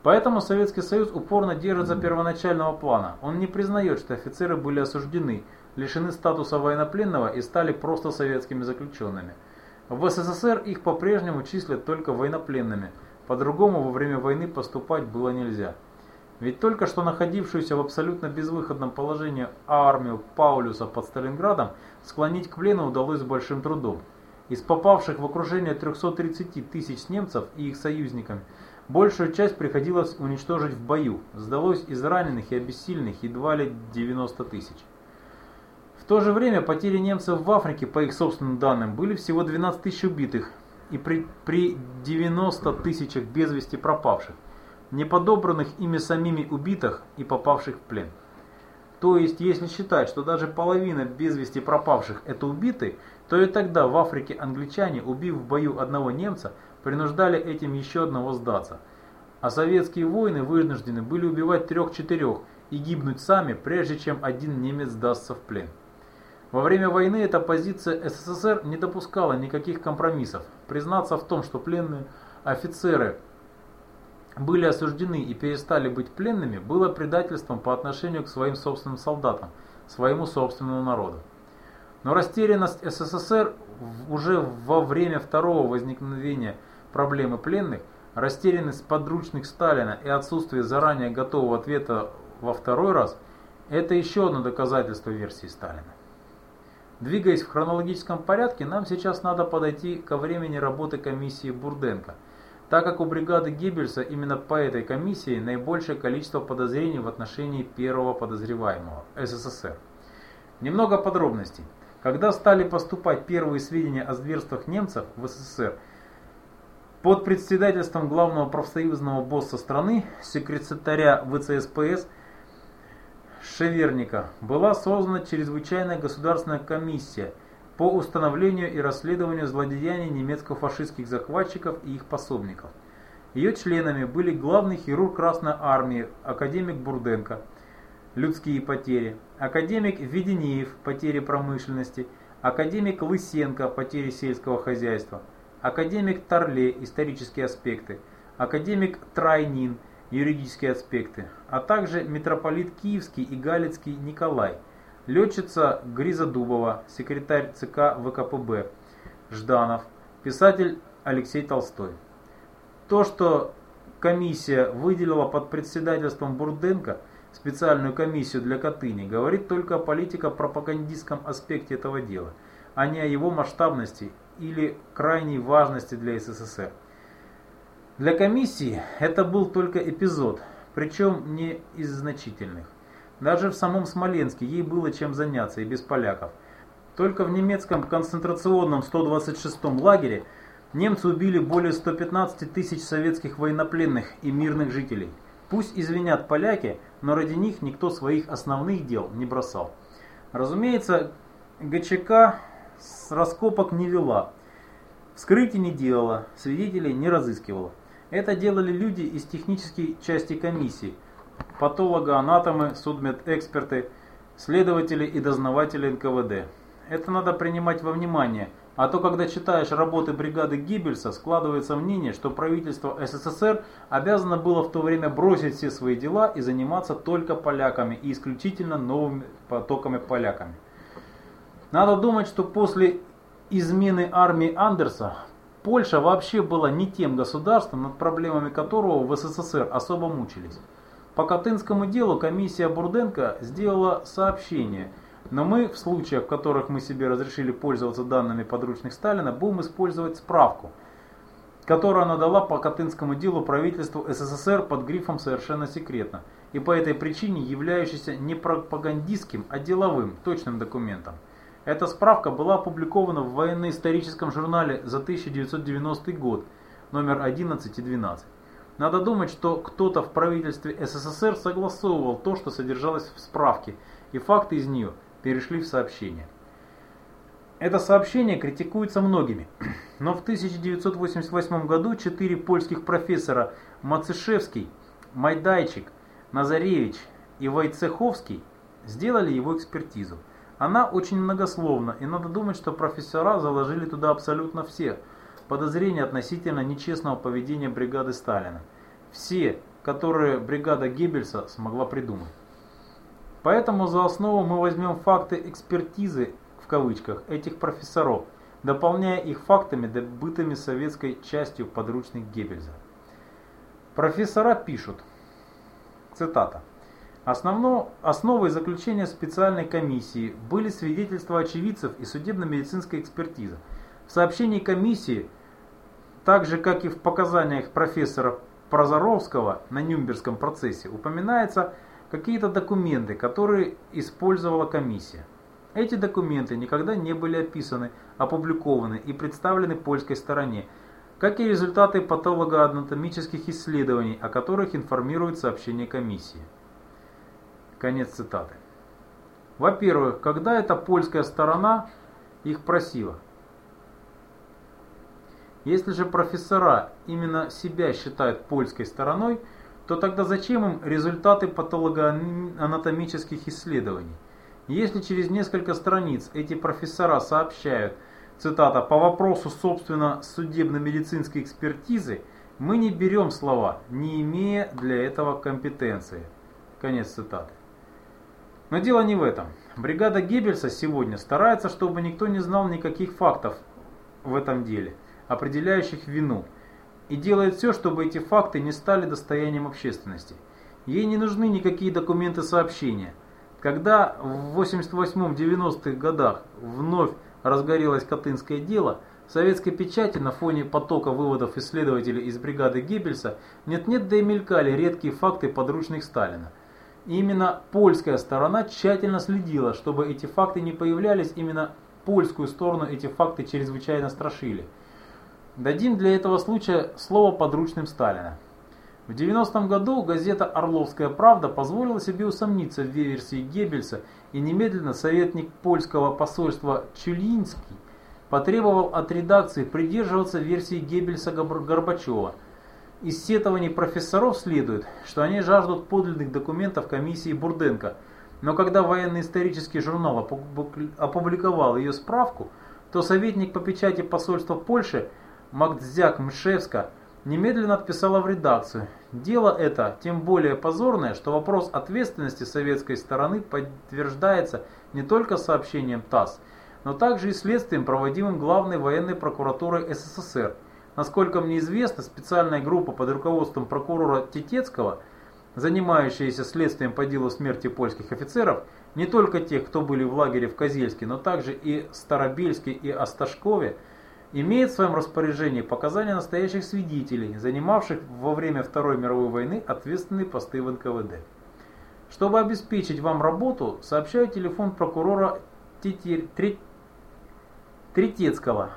Поэтому Советский Союз упорно держится первоначального плана. Он не признает, что офицеры были осуждены, лишены статуса военнопленного и стали просто советскими заключенными. В СССР их по-прежнему числят только военнопленными, по-другому во время войны поступать было нельзя. Ведь только что находившуюся в абсолютно безвыходном положении армию Паулюса под Сталинградом склонить к плену удалось с большим трудом. Из попавших в окружение 330 тысяч немцев и их союзниками, большую часть приходилось уничтожить в бою, сдалось из раненых и обессильных едва ли 90 тысяч. В то же время потери немцев в Африке, по их собственным данным, были всего 12 тысяч убитых и при, при 90 тысячах без вести пропавших, неподобранных ими самими убитых и попавших в плен. То есть, если считать, что даже половина без вести пропавших это убитые, то и тогда в Африке англичане, убив в бою одного немца, принуждали этим еще одного сдаться. А советские воины вынуждены были убивать трех-четырех и гибнуть сами, прежде чем один немец сдастся в плен. Во время войны эта позиция СССР не допускала никаких компромиссов. Признаться в том, что пленные офицеры были осуждены и перестали быть пленными, было предательством по отношению к своим собственным солдатам, своему собственному народу. Но растерянность СССР уже во время второго возникновения проблемы пленных, растерянность подручных Сталина и отсутствие заранее готового ответа во второй раз – это еще одно доказательство версии Сталина. Двигаясь в хронологическом порядке, нам сейчас надо подойти ко времени работы комиссии Бурденко, так как у бригады Геббельса именно по этой комиссии наибольшее количество подозрений в отношении первого подозреваемого – СССР. Немного подробностей. Когда стали поступать первые сведения о зверствах немцев в СССР, под председательством главного профсоюзного босса страны, секретаря ВЦСПС Шеверника, была создана чрезвычайная государственная комиссия по установлению и расследованию злодеяний немецко-фашистских захватчиков и их пособников. Ее членами были главный хирург Красной Армии, академик Бурденко – людские потери, академик Веденеев, потери промышленности, академик Лысенко, потери сельского хозяйства, академик Торле, исторические аспекты, академик Трайнин, юридические аспекты, а также митрополит Киевский и Галицкий Николай, летчица Гриза Дубова, секретарь ЦК ВКПБ, Жданов, писатель Алексей Толстой. То, что комиссия выделила под председательством Бурденко – специальную комиссию для Катыни, говорит только о политико-пропагандистском аспекте этого дела, а не о его масштабности или крайней важности для СССР. Для комиссии это был только эпизод, причем не из значительных. Даже в самом Смоленске ей было чем заняться и без поляков. Только в немецком концентрационном 126-м лагере немцы убили более 115 тысяч советских военнопленных и мирных жителей. Пусть извинят поляки, но ради них никто своих основных дел не бросал. Разумеется, ГЧК с раскопок не вела, вскрытий не делала, свидетелей не разыскивала. Это делали люди из технической части комиссии, патологоанатомы, судмедэксперты, следователи и дознаватели НКВД. Это надо принимать во внимание – а то, когда читаешь работы бригады Гиббельса, складывается мнение, что правительство СССР обязано было в то время бросить все свои дела и заниматься только поляками и исключительно новыми потоками поляками. Надо думать, что после измены армии Андерса Польша вообще была не тем государством, над проблемами которого в СССР особо мучились. По Катынскому делу комиссия Бурденко сделала сообщение – но мы, в случаях, в которых мы себе разрешили пользоваться данными подручных Сталина, будем использовать справку, которую она дала по Катынскому делу правительству СССР под грифом «Совершенно секретно» и по этой причине являющейся не пропагандистским, а деловым, точным документом. Эта справка была опубликована в военно-историческом журнале за 1990 год, номер 11 и 12. Надо думать, что кто-то в правительстве СССР согласовывал то, что содержалось в справке, и факты из нее – перешли в сообщение. Это сообщение критикуется многими, но в 1988 году четыре польских профессора Мацишевский, Майдайчик, Назаревич и Войцеховский сделали его экспертизу. Она очень многословна, и надо думать, что профессора заложили туда абсолютно все подозрения относительно нечестного поведения бригады Сталина. Все, которые бригада Геббельса смогла придумать. Поэтому за основу мы возьмем факты экспертизы, в кавычках, этих профессоров, дополняя их фактами, добытыми советской частью подручных Геббельза. Профессора пишут, цитата, Основно, основой заключения специальной комиссии были свидетельства очевидцев и судебно-медицинская экспертиза. В сообщении комиссии, так же как и в показаниях профессора Прозоровского на Нюрнбергском процессе, упоминается какие-то документы, которые использовала комиссия. Эти документы никогда не были описаны, опубликованы и представлены польской стороне, как и результаты патологоанатомических исследований, о которых информирует сообщение комиссии. Конец цитаты. Во-первых, когда эта польская сторона их просила? Если же профессора именно себя считают польской стороной, то тогда зачем им результаты патологоанатомических исследований? Если через несколько страниц эти профессора сообщают, цитата, «по вопросу, собственно, судебно-медицинской экспертизы, мы не берем слова, не имея для этого компетенции». Конец цитаты. Но дело не в этом. Бригада Геббельса сегодня старается, чтобы никто не знал никаких фактов в этом деле, определяющих вину, и делает все, чтобы эти факты не стали достоянием общественности. Ей не нужны никакие документы сообщения. Когда в 88-90-х годах вновь разгорелось Катынское дело, в советской печати на фоне потока выводов исследователей из бригады Геббельса нет-нет да и мелькали редкие факты подручных Сталина. Именно польская сторона тщательно следила, чтобы эти факты не появлялись, именно польскую сторону эти факты чрезвычайно страшили. Дадим для этого случая слово подручным Сталина. В 90-м году газета «Орловская правда» позволила себе усомниться в версии Геббельса, и немедленно советник польского посольства Чулинский потребовал от редакции придерживаться версии Геббельса-Горбачева. Из сетований профессоров следует, что они жаждут подлинных документов комиссии Бурденко, но когда военно-исторический журнал опубликовал ее справку, то советник по печати посольства Польши Магдзяк Мшевска немедленно отписала в редакцию. Дело это тем более позорное, что вопрос ответственности советской стороны подтверждается не только сообщением ТАСС, но также и следствием, проводимым Главной военной прокуратурой СССР. Насколько мне известно, специальная группа под руководством прокурора Титецкого, занимающаяся следствием по делу смерти польских офицеров, не только тех, кто были в лагере в Козельске, но также и Старобельске и Осташкове, имеет в своем распоряжении показания настоящих свидетелей, занимавших во время Второй мировой войны ответственные посты в НКВД. Чтобы обеспечить вам работу, сообщаю телефон прокурора Третецкого.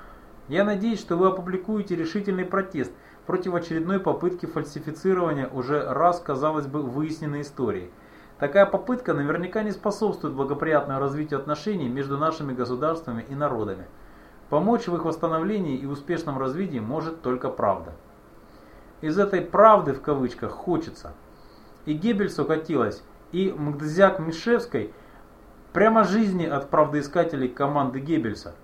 Я надеюсь, что вы опубликуете решительный протест против очередной попытки фальсифицирования уже раз, казалось бы, выясненной истории. Такая попытка наверняка не способствует благоприятному развитию отношений между нашими государствами и народами. Помочь в их восстановлении и успешном развитии может только правда. Из этой «правды» в кавычках хочется. И Геббельсу хотелось, и Мгдзяк Мишевской прямо жизни от правдоискателей команды Геббельса.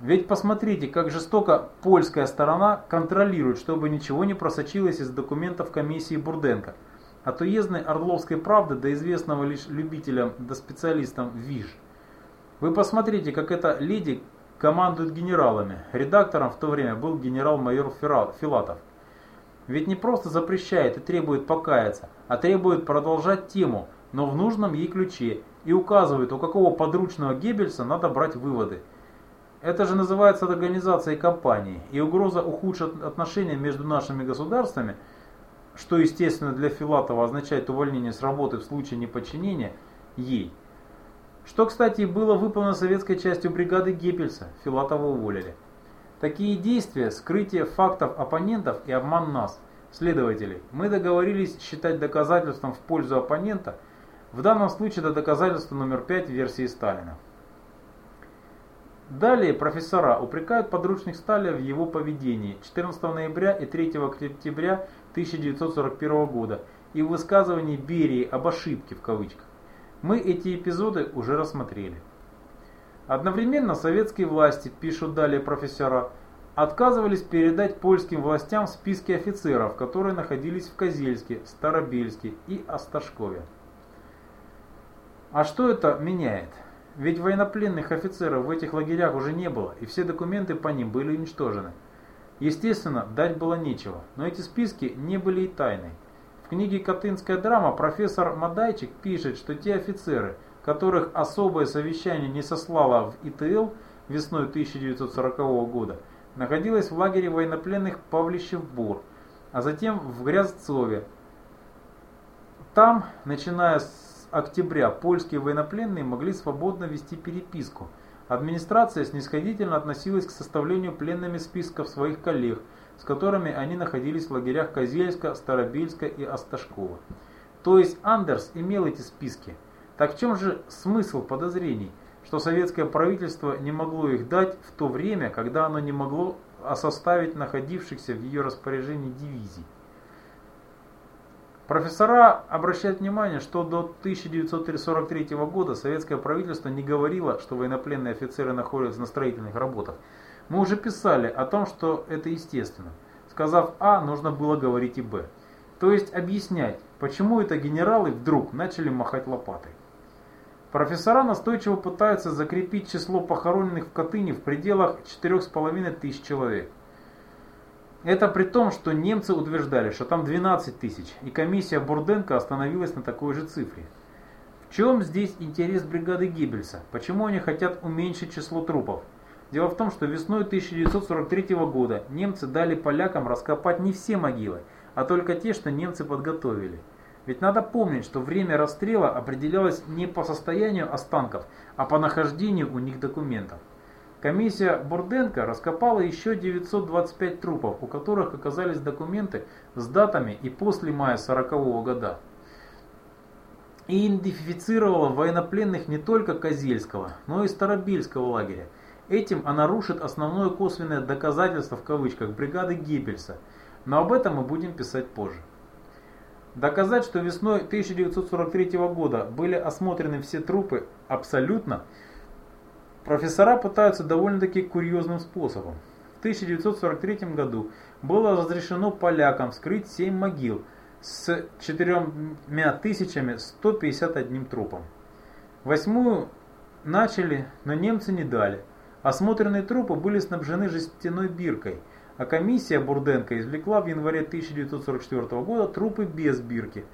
Ведь посмотрите, как жестоко польская сторона контролирует, чтобы ничего не просочилось из документов комиссии Бурденко. От уездной Орловской правды до известного лишь любителям да специалистам ВИЖ – вы посмотрите, как эта леди командует генералами. Редактором в то время был генерал-майор Филатов. Ведь не просто запрещает и требует покаяться, а требует продолжать тему, но в нужном ей ключе, и указывает, у какого подручного Геббельса надо брать выводы. Это же называется организацией кампании, и угроза ухудшит отношения между нашими государствами, что естественно для Филатова означает увольнение с работы в случае неподчинения ей – что, кстати, было выполнено советской частью бригады Геппельса, Филатова уволили. Такие действия, скрытие фактов оппонентов и обман нас, следователей, мы договорились считать доказательством в пользу оппонента, в данном случае это доказательство номер 5 версии Сталина. Далее профессора упрекают подручных Сталина в его поведении 14 ноября и 3 октября 1941 года и в высказывании Берии об ошибке в кавычках. Мы эти эпизоды уже рассмотрели. Одновременно советские власти, пишут далее профессора, отказывались передать польским властям списки офицеров, которые находились в Козельске, Старобельске и Осташкове. А что это меняет? Ведь военнопленных офицеров в этих лагерях уже не было, и все документы по ним были уничтожены. Естественно, дать было нечего, но эти списки не были и тайной. В книге «Катынская драма» профессор Мадайчик пишет, что те офицеры, которых особое совещание не сослало в ИТЛ весной 1940 года, находилось в лагере военнопленных Павлищев-Бур, а затем в Грязцове. Там, начиная с октября, польские военнопленные могли свободно вести переписку. Администрация снисходительно относилась к составлению пленными списков своих коллег – с которыми они находились в лагерях Козельска, Старобельска и Осташкова. То есть Андерс имел эти списки. Так в чем же смысл подозрений, что советское правительство не могло их дать в то время, когда оно не могло составить находившихся в ее распоряжении дивизий? Профессора обращают внимание, что до 1943 года советское правительство не говорило, что военнопленные офицеры находятся на строительных работах. Мы уже писали о том, что это естественно. Сказав А, нужно было говорить и Б. То есть объяснять, почему это генералы вдруг начали махать лопатой. Профессора настойчиво пытаются закрепить число похороненных в Катыни в пределах 4,5 тысяч человек. Это при том, что немцы утверждали, что там 12 тысяч, и комиссия Бурденко остановилась на такой же цифре. В чем здесь интерес бригады Гиббельса? Почему они хотят уменьшить число трупов? Дело в том, что весной 1943 года немцы дали полякам раскопать не все могилы, а только те, что немцы подготовили. Ведь надо помнить, что время расстрела определялось не по состоянию останков, а по нахождению у них документов. Комиссия Бурденко раскопала еще 925 трупов, у которых оказались документы с датами и после мая 40 -го года. И идентифицировала военнопленных не только Козельского, но и Старобельского лагеря. Этим она рушит основное косвенное доказательство в кавычках бригады Геббельса, но об этом мы будем писать позже. Доказать, что весной 1943 года были осмотрены все трупы абсолютно, профессора пытаются довольно-таки курьезным способом. В 1943 году было разрешено полякам вскрыть 7 могил с 4151 трупом. Восьмую начали, но немцы не дали. Осмотренные трупы были снабжены жестяной биркой – а комиссия Бурденко извлекла в январе 1944 года трупы без бирки.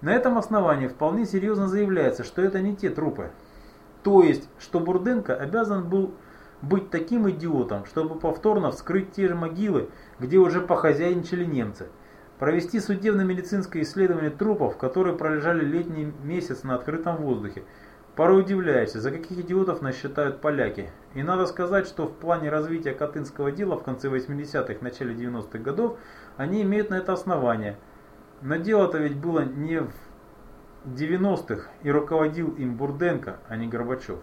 На этом основании вполне серьезно заявляется, что это не те трупы. То есть, что Бурденко обязан был быть таким идиотом, чтобы повторно вскрыть те же могилы, где уже похозяйничали немцы. Провести судебно-медицинское исследование трупов, которые пролежали летний месяц на открытом воздухе, Порой удивляешься, за каких идиотов нас считают поляки. И надо сказать, что в плане развития Катынского дела в конце 80-х, начале 90-х годов, они имеют на это основание. Но дело-то ведь было не в 90-х, и руководил им Бурденко, а не Горбачев.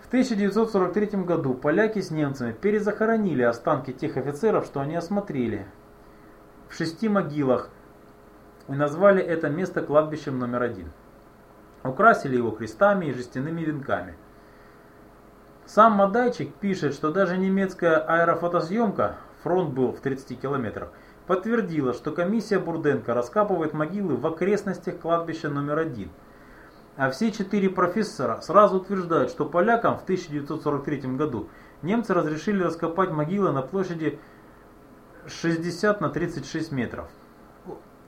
В 1943 году поляки с немцами перезахоронили останки тех офицеров, что они осмотрели, в шести могилах, и назвали это место кладбищем номер один. Украсили его крестами и жестяными венками. Сам Мадайчик пишет, что даже немецкая аэрофотосъемка, фронт был в 30 километрах, подтвердила, что комиссия Бурденко раскапывает могилы в окрестностях кладбища номер один. А все четыре профессора сразу утверждают, что полякам в 1943 году немцы разрешили раскопать могилы на площади 60 на 36 метров.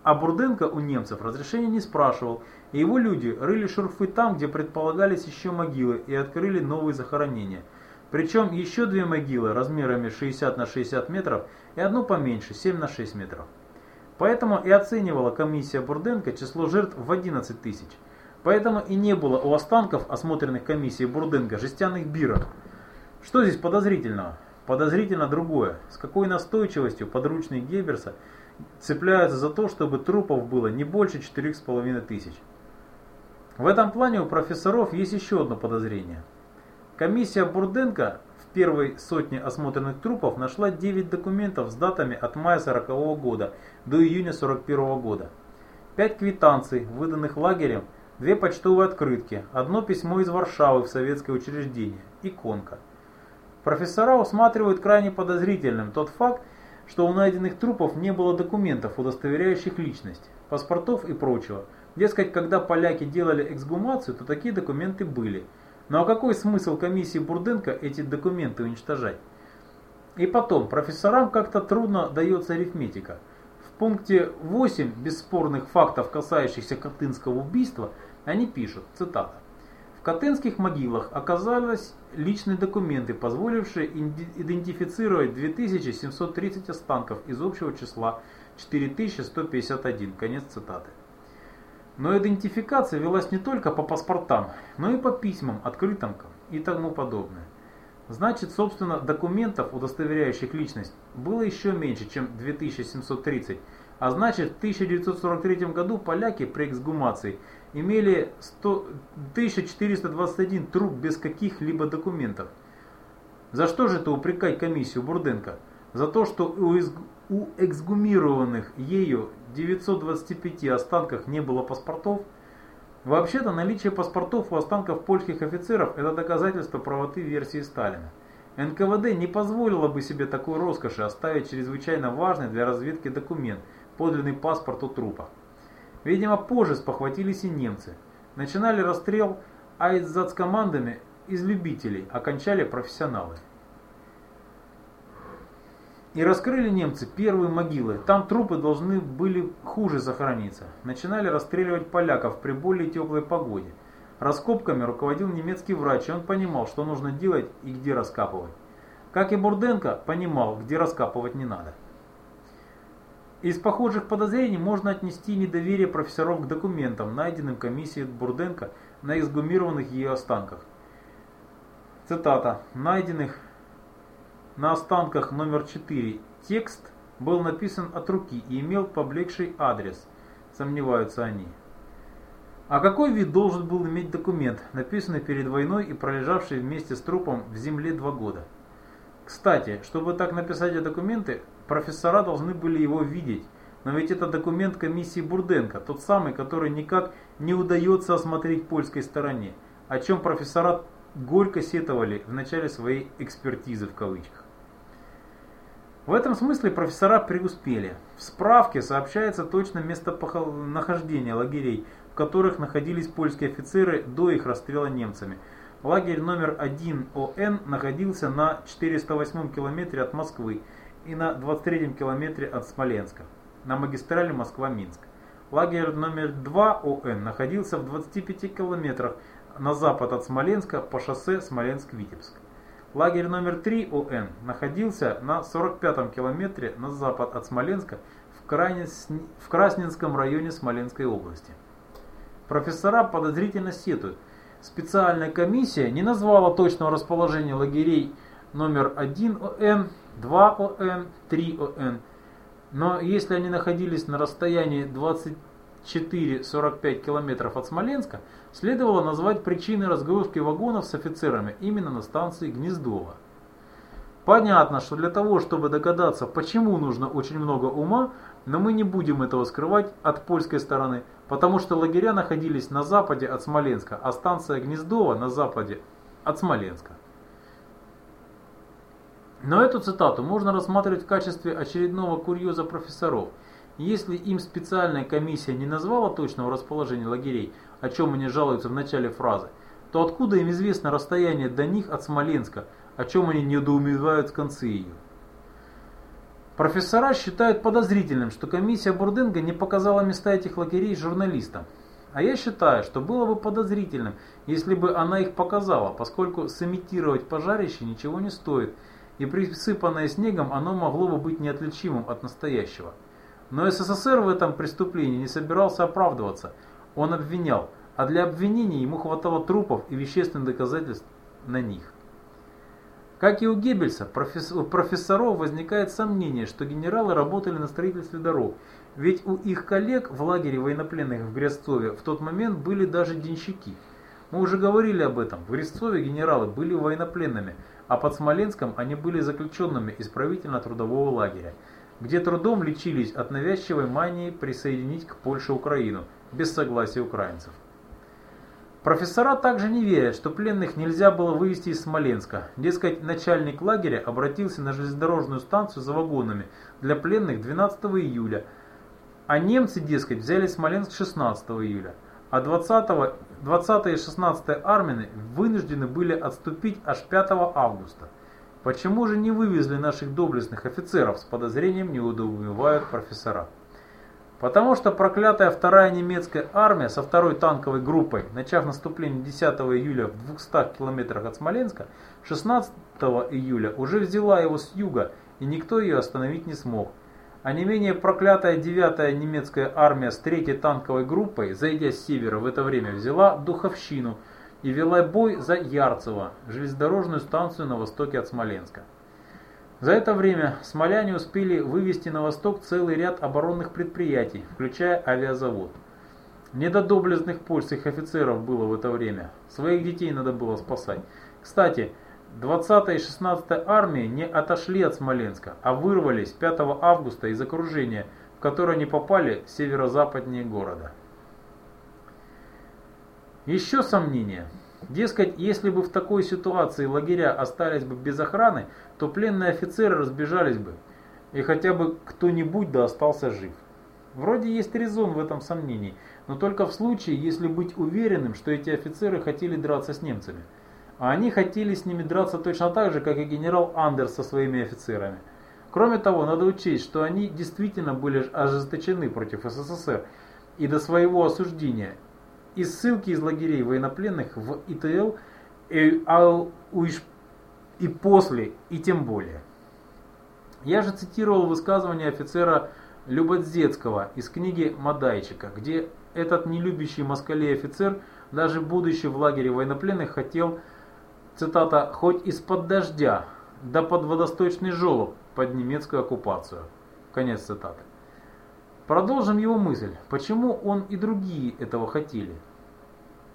А Бурденко у немцев разрешения не спрашивал, и его люди рыли шурфы там, где предполагались еще могилы, и открыли новые захоронения. Причем еще две могилы размерами 60 на 60 метров и одну поменьше, 7 на 6 метров. Поэтому и оценивала комиссия Бурденко число жертв в 11 тысяч. Поэтому и не было у останков, осмотренных комиссией Бурденко, жестяных бирок. Что здесь подозрительного? Подозрительно другое. С какой настойчивостью подручные Гебберса цепляются за то, чтобы трупов было не больше 4,5 тысяч. В этом плане у профессоров есть еще одно подозрение. Комиссия Бурденко первой сотне осмотренных трупов нашла 9 документов с датами от мая 40 -го года до июня 41 года. 5 квитанций, выданных лагерем, две почтовые открытки, одно письмо из Варшавы в советское учреждение, иконка. Профессора усматривают крайне подозрительным тот факт, что у найденных трупов не было документов, удостоверяющих личность, паспортов и прочего. Дескать, когда поляки делали эксгумацию, то такие документы были. Ну а какой смысл комиссии Бурденко эти документы уничтожать? И потом, профессорам как-то трудно дается арифметика. В пункте 8 бесспорных фактов, касающихся Катынского убийства, они пишут, цитата. В Катынских могилах оказались личные документы, позволившие идентифицировать 2730 останков из общего числа 4151. Конец цитаты. Но идентификация велась не только по паспортам, но и по письмам, открыткам и тому подобное. Значит, собственно, документов, удостоверяющих личность, было еще меньше, чем 2730, а значит, в 1943 году поляки при эксгумации имели 100, 1421 труп без каких-либо документов. За что же это упрекать комиссию Бурденко? За то, что у, у эксгумированных ею 925 останках не было паспортов? Вообще-то наличие паспортов у останков польских офицеров – это доказательство правоты версии Сталина. НКВД не позволило бы себе такой роскоши оставить чрезвычайно важный для разведки документ – подлинный паспорт у трупа. Видимо, позже спохватились и немцы. Начинали расстрел командами из любителей, окончали профессионалы. И раскрыли немцы первые могилы. Там трупы должны были хуже сохраниться. Начинали расстреливать поляков при более теплой погоде. Раскопками руководил немецкий врач, и он понимал, что нужно делать и где раскапывать. Как и Бурденко понимал, где раскапывать не надо. Из похожих подозрений можно отнести недоверие профессоров к документам, найденным комиссией Бурденко на эксгумированных ее останках. Цитата. «Найденных на останках номер 4 текст был написан от руки и имел поблекший адрес, сомневаются они. А какой вид должен был иметь документ, написанный перед войной и пролежавший вместе с трупом в земле два года? Кстати, чтобы так написать документы, профессора должны были его видеть, но ведь это документ комиссии Бурденко, тот самый, который никак не удается осмотреть польской стороне, о чем профессора горько сетовали в начале своей экспертизы в кавычках. В этом смысле профессора преуспели. В справке сообщается точно местонахождение лагерей, в которых находились польские офицеры до их расстрела немцами. Лагерь номер 1 ОН находился на 408 километре от Москвы и на 23 километре от Смоленска, на магистрали Москва-Минск. Лагерь номер 2 ОН находился в 25 километрах на запад от Смоленска по шоссе Смоленск-Витебск. Лагерь номер 3 ОН находился на 45-м километре на запад от Смоленска в, Крайнес... в Красненском районе Смоленской области. Профессора подозрительно сетуют. Специальная комиссия не назвала точного расположения лагерей номер 1 ОН, 2 ОН, 3 ОН. Но если они находились на расстоянии 24-45 километров от Смоленска, следовало назвать причины разгрузки вагонов с офицерами именно на станции Гнездово. Понятно, что для того, чтобы догадаться, почему нужно очень много ума, но мы не будем этого скрывать от польской стороны, потому что лагеря находились на западе от Смоленска, а станция Гнездово на западе от Смоленска. Но эту цитату можно рассматривать в качестве очередного курьеза профессоров. Если им специальная комиссия не назвала точного расположения лагерей, о чем они жалуются в начале фразы, то откуда им известно расстояние до них от Смоленска, о чем они недоумевают в конце ее? Профессора считают подозрительным, что комиссия Бурденга не показала места этих лагерей журналистам. А я считаю, что было бы подозрительным, если бы она их показала, поскольку сымитировать пожарище ничего не стоит, и присыпанное снегом оно могло бы быть неотличимым от настоящего. Но СССР в этом преступлении не собирался оправдываться – он обвинял, а для обвинения ему хватало трупов и вещественных доказательств на них. Как и у Геббельса, у профессоров возникает сомнение, что генералы работали на строительстве дорог, ведь у их коллег в лагере военнопленных в Грязцове в тот момент были даже денщики. Мы уже говорили об этом. В Грязцове генералы были военнопленными, а под Смоленском они были заключенными исправительно-трудового лагеря, где трудом лечились от навязчивой мании присоединить к Польше Украину, без согласия украинцев. Профессора также не верят, что пленных нельзя было вывести из Смоленска. Дескать, начальник лагеря обратился на железнодорожную станцию за вагонами для пленных 12 июля, а немцы, дескать, взяли Смоленск 16 июля. А 20, 20 и 16 армины вынуждены были отступить аж 5 августа. Почему же не вывезли наших доблестных офицеров с подозрением не удоумевают профессора? Потому что проклятая вторая немецкая армия со второй танковой группой, начав наступление 10 июля в 200 километрах от Смоленска, 16 июля уже взяла его с юга, и никто ее остановить не смог. А не менее проклятая 9-я немецкая армия с 3-й танковой группой, зайдя с севера в это время, взяла Духовщину и вела бой за Ярцево, железнодорожную станцию на востоке от Смоленска. За это время смоляне успели вывести на восток целый ряд оборонных предприятий, включая авиазавод. Не до доблестных польских офицеров было в это время. Своих детей надо было спасать. Кстати, 20-я и 16-я армии не отошли от Смоленска, а вырвались 5 августа из окружения, в которое они попали северо-западнее города. Еще сомнения. Дескать, если бы в такой ситуации лагеря остались бы без охраны, то пленные офицеры разбежались бы, и хотя бы кто-нибудь да остался жив. Вроде есть резон в этом сомнении, но только в случае, если быть уверенным, что эти офицеры хотели драться с немцами. А они хотели с ними драться точно так же, как и генерал Андерс со своими офицерами. Кроме того, надо учесть, что они действительно были ожесточены против СССР и до своего осуждения. И ссылки из лагерей военнопленных в ИТЛ и, а, и после, и тем более. Я же цитировал высказывание офицера Любодзецкого из книги Мадайчика, где этот нелюбящий москалей офицер, даже будучи в лагере военнопленных, хотел, цитата, «хоть из-под дождя, да под водосточный желоб под немецкую оккупацию». Конец цитаты. Продолжим его мысль. Почему он и другие этого хотели?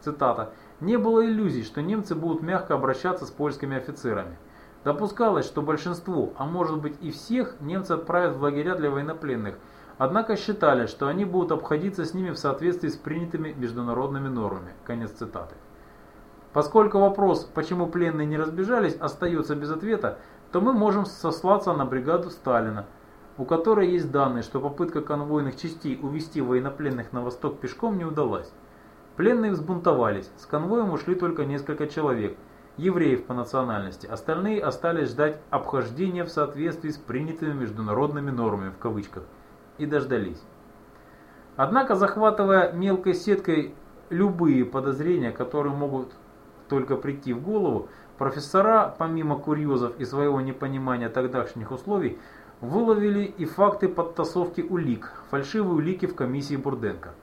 Цитата. «Не было иллюзий, что немцы будут мягко обращаться с польскими офицерами. Допускалось, что большинство, а может быть и всех, немцы отправят в лагеря для военнопленных, однако считали, что они будут обходиться с ними в соответствии с принятыми международными нормами. Конец цитаты. Поскольку вопрос, почему пленные не разбежались, остается без ответа, то мы можем сослаться на бригаду Сталина, у которой есть данные, что попытка конвойных частей увести военнопленных на восток пешком не удалась. Пленные взбунтовались, с конвоем ушли только несколько человек – евреев по национальности, остальные остались ждать обхождения в соответствии с принятыми международными нормами в кавычках и дождались. Однако, захватывая мелкой сеткой любые подозрения, которые могут только прийти в голову, профессора, помимо курьезов и своего непонимания тогдашних условий, выловили и факты подтасовки улик, фальшивые улики в комиссии Бурденко.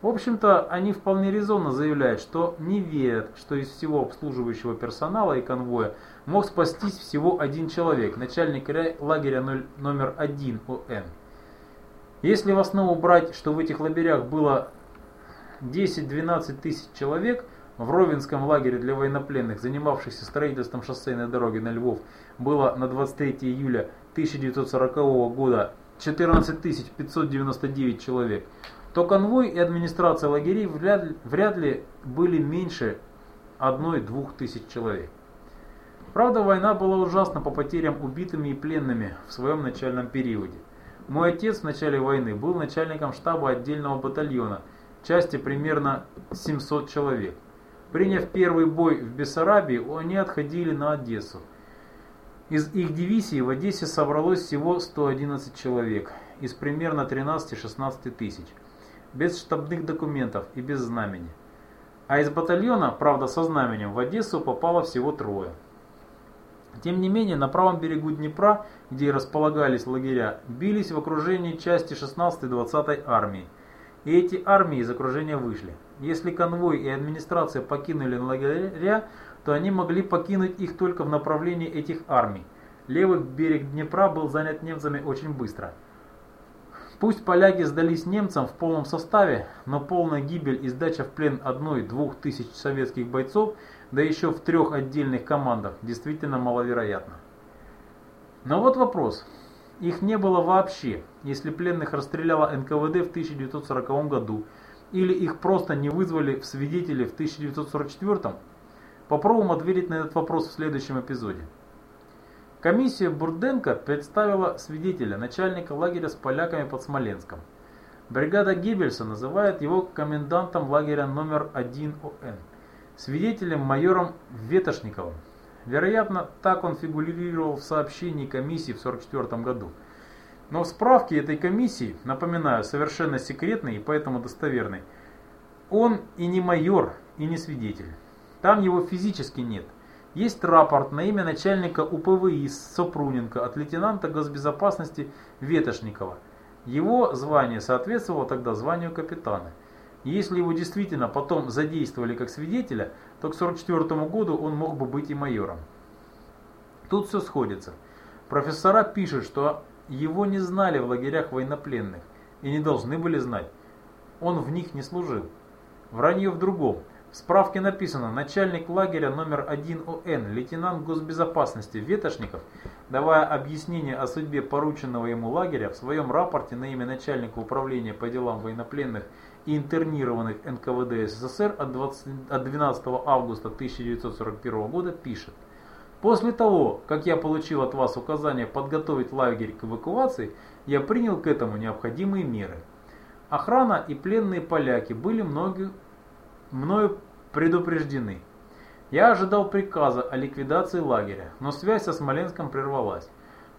В общем-то, они вполне резонно заявляют, что не верят, что из всего обслуживающего персонала и конвоя мог спастись всего один человек, начальник лагеря номер 1 ОН. Если в основу брать, что в этих лагерях было 10-12 тысяч человек, в Ровенском лагере для военнопленных, занимавшихся строительством шоссейной дороги на Львов, было на 23 июля 1940 года 14 599 человек, то конвой и администрация лагерей вряд, вряд ли были меньше одной-двух тысяч человек. Правда, война была ужасна по потерям убитыми и пленными в своем начальном периоде. Мой отец в начале войны был начальником штаба отдельного батальона, части примерно 700 человек. Приняв первый бой в Бессарабии, они отходили на Одессу. Из их дивизии в Одессе собралось всего 111 человек, из примерно 13-16 тысяч без штабных документов и без знамени. А из батальона, правда со знаменем, в Одессу попало всего трое. Тем не менее, на правом берегу Днепра, где и располагались лагеря, бились в окружении части 16-й 20-й армии. И эти армии из окружения вышли. Если конвой и администрация покинули лагеря, то они могли покинуть их только в направлении этих армий. Левый берег Днепра был занят немцами очень быстро – Пусть поляки сдались немцам в полном составе, но полная гибель и сдача в плен одной-двух тысяч советских бойцов, да еще в трех отдельных командах, действительно маловероятно. Но вот вопрос. Их не было вообще, если пленных расстреляла НКВД в 1940 году, или их просто не вызвали в свидетели в 1944 Попробуем ответить на этот вопрос в следующем эпизоде. Комиссия Бурденко представила свидетеля, начальника лагеря с поляками под Смоленском. Бригада Гиббельса называет его комендантом лагеря номер 1 ОН, свидетелем майором Ветошниковым. Вероятно, так он фигурировал в сообщении комиссии в 1944 году. Но в справке этой комиссии, напоминаю, совершенно секретной и поэтому достоверной, он и не майор, и не свидетель. Там его физически нет. Есть рапорт на имя начальника УПВИ Сопруненко от лейтенанта госбезопасности Ветошникова. Его звание соответствовало тогда званию капитана. если его действительно потом задействовали как свидетеля, то к 1944 году он мог бы быть и майором. Тут все сходится. Профессора пишут, что его не знали в лагерях военнопленных и не должны были знать. Он в них не служил. Вранье в другом – в справке написано, начальник лагеря номер 1 ОН, лейтенант госбезопасности Ветошников, давая объяснение о судьбе порученного ему лагеря, в своем рапорте на имя начальника управления по делам военнопленных и интернированных НКВД СССР от, 20, от 12 августа 1941 года пишет. После того, как я получил от вас указание подготовить лагерь к эвакуации, я принял к этому необходимые меры. Охрана и пленные поляки были многие, мною предупреждены. Я ожидал приказа о ликвидации лагеря, но связь со Смоленском прервалась.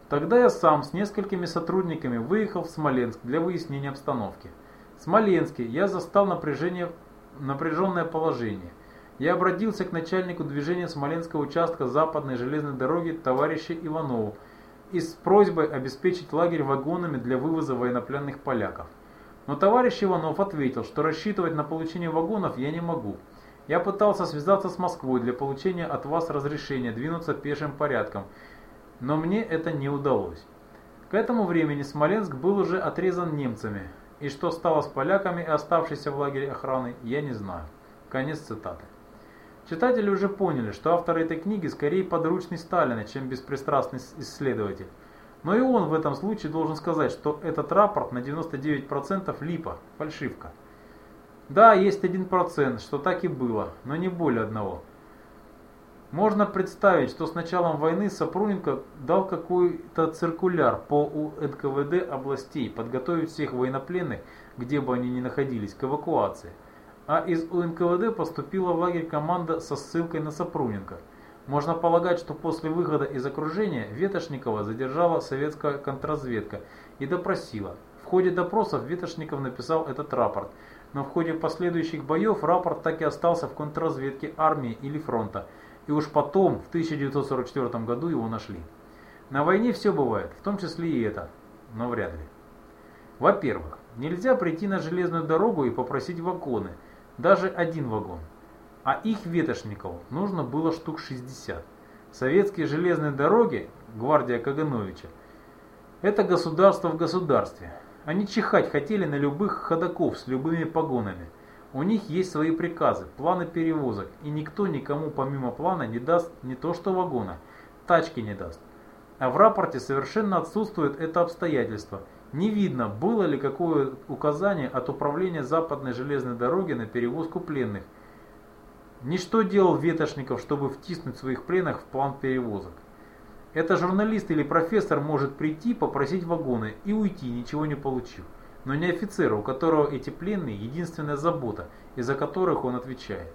Тогда я сам с несколькими сотрудниками выехал в Смоленск для выяснения обстановки. В Смоленске я застал напряжение, напряженное положение. Я обратился к начальнику движения Смоленского участка западной железной дороги товарища Иванову и с просьбой обеспечить лагерь вагонами для вывоза военнопленных поляков. Но товарищ Иванов ответил, что рассчитывать на получение вагонов я не могу. Я пытался связаться с Москвой для получения от вас разрешения двинуться пешим порядком, но мне это не удалось. К этому времени Смоленск был уже отрезан немцами, и что стало с поляками и оставшейся в лагере охраны, я не знаю. Конец цитаты. Читатели уже поняли, что автор этой книги скорее подручный Сталина, чем беспристрастный исследователь. Но и он в этом случае должен сказать, что этот рапорт на 99% липа, фальшивка. Да, есть 1%, что так и было, но не более одного. Можно представить, что с началом войны Сапруненко дал какой-то циркуляр по УНКВД областей подготовить всех военнопленных, где бы они ни находились, к эвакуации – а из УНКВД поступила в лагерь команда со ссылкой на Сапруненко. Можно полагать, что после выхода из окружения Ветошникова задержала советская контрразведка и допросила. В ходе допросов Ветошников написал этот рапорт, но в ходе последующих боев рапорт так и остался в контрразведке армии или фронта, и уж потом, в 1944 году, его нашли. На войне все бывает, в том числе и это, но вряд ли. Во-первых, нельзя прийти на железную дорогу и попросить вагоны – даже один вагон. А их ветошников нужно было штук 60. Советские железные дороги, гвардия Кагановича, это государство в государстве. Они чихать хотели на любых ходаков с любыми погонами. У них есть свои приказы, планы перевозок, и никто никому помимо плана не даст не то что вагона, тачки не даст. А в рапорте совершенно отсутствует это обстоятельство – не видно, было ли какое указание от управления западной железной дороги на перевозку пленных. Ничто делал Ветошников, чтобы втиснуть своих пленных в план перевозок. Это журналист или профессор может прийти, попросить вагоны и уйти, ничего не получив. Но не офицер, у которого эти пленные единственная забота, из-за которых он отвечает.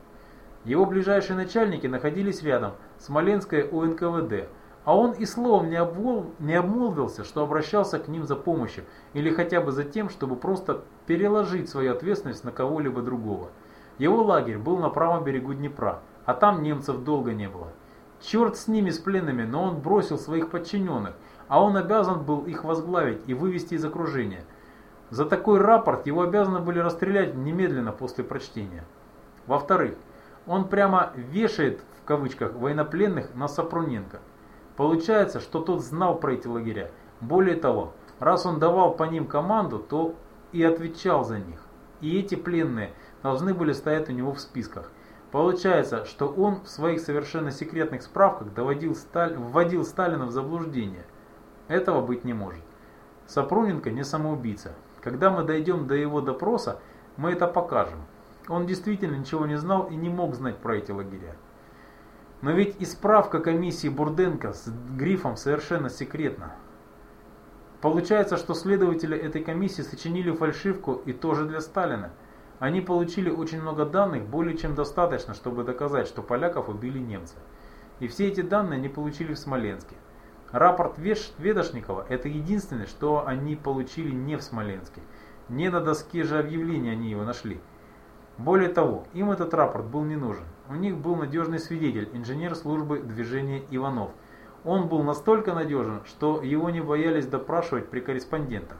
Его ближайшие начальники находились рядом, Смоленское УНКВД, а он и словом не, обвол... не обмолвился, что обращался к ним за помощью, или хотя бы за тем, чтобы просто переложить свою ответственность на кого-либо другого. Его лагерь был на правом берегу Днепра, а там немцев долго не было. Черт с ними, с пленными, но он бросил своих подчиненных, а он обязан был их возглавить и вывести из окружения. За такой рапорт его обязаны были расстрелять немедленно после прочтения. Во-вторых, он прямо вешает, в кавычках, военнопленных на Сапруненко. Получается, что тот знал про эти лагеря. Более того, раз он давал по ним команду, то и отвечал за них. И эти пленные должны были стоять у него в списках. Получается, что он в своих совершенно секретных справках доводил Сталь... вводил Сталина в заблуждение. Этого быть не может. Сапруненко не самоубийца. Когда мы дойдем до его допроса, мы это покажем. Он действительно ничего не знал и не мог знать про эти лагеря. Но ведь и справка комиссии Бурденко с грифом совершенно секретна. Получается, что следователи этой комиссии сочинили фальшивку и тоже для Сталина. Они получили очень много данных, более чем достаточно, чтобы доказать, что поляков убили немцы. И все эти данные они получили в Смоленске. Рапорт Ведошникова – это единственное, что они получили не в Смоленске. Не на доске же объявлений они его нашли. Более того, им этот рапорт был не нужен. У них был надежный свидетель, инженер службы движения Иванов. Он был настолько надежен, что его не боялись допрашивать при корреспондентах.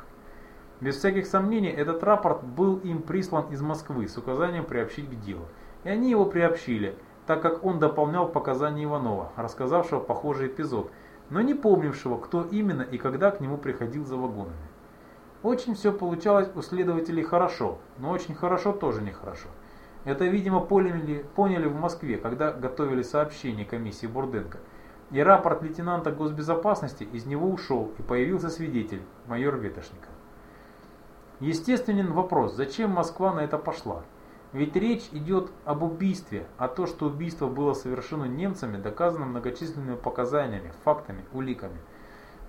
Без всяких сомнений, этот рапорт был им прислан из Москвы с указанием приобщить к делу. И они его приобщили, так как он дополнял показания Иванова, рассказавшего похожий эпизод, но не помнившего, кто именно и когда к нему приходил за вагонами. Очень все получалось у следователей хорошо, но очень хорошо тоже нехорошо. Это, видимо, поняли, поняли в Москве, когда готовили сообщение комиссии Бурденко. И рапорт лейтенанта госбезопасности из него ушел, и появился свидетель, майор Ветошников. Естественен вопрос, зачем Москва на это пошла? Ведь речь идет об убийстве, а то, что убийство было совершено немцами, доказано многочисленными показаниями, фактами, уликами.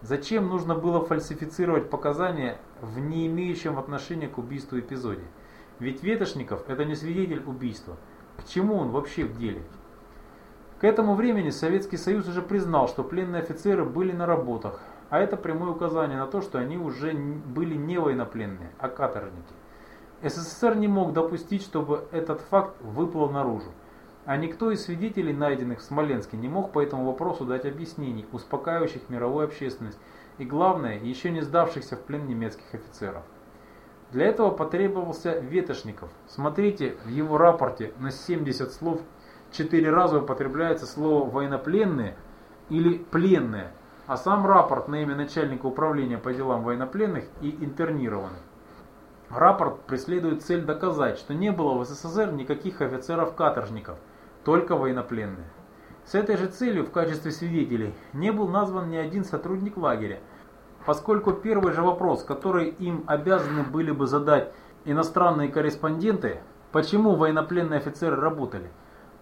Зачем нужно было фальсифицировать показания в не имеющем отношения к убийству эпизоде? Ведь Ветошников – это не свидетель убийства. К чему он вообще в деле? К этому времени Советский Союз уже признал, что пленные офицеры были на работах, а это прямое указание на то, что они уже были не военнопленные, а каторжники. СССР не мог допустить, чтобы этот факт выплыл наружу. А никто из свидетелей, найденных в Смоленске, не мог по этому вопросу дать объяснений, успокаивающих мировую общественность и, главное, еще не сдавшихся в плен немецких офицеров. Для этого потребовался Ветошников. Смотрите, в его рапорте на 70 слов четыре раза употребляется слово «военнопленные» или «пленные», а сам рапорт на имя начальника управления по делам военнопленных и интернированных. Рапорт преследует цель доказать, что не было в СССР никаких офицеров-каторжников – только военнопленные. С этой же целью в качестве свидетелей не был назван ни один сотрудник лагеря, поскольку первый же вопрос, который им обязаны были бы задать иностранные корреспонденты, почему военнопленные офицеры работали,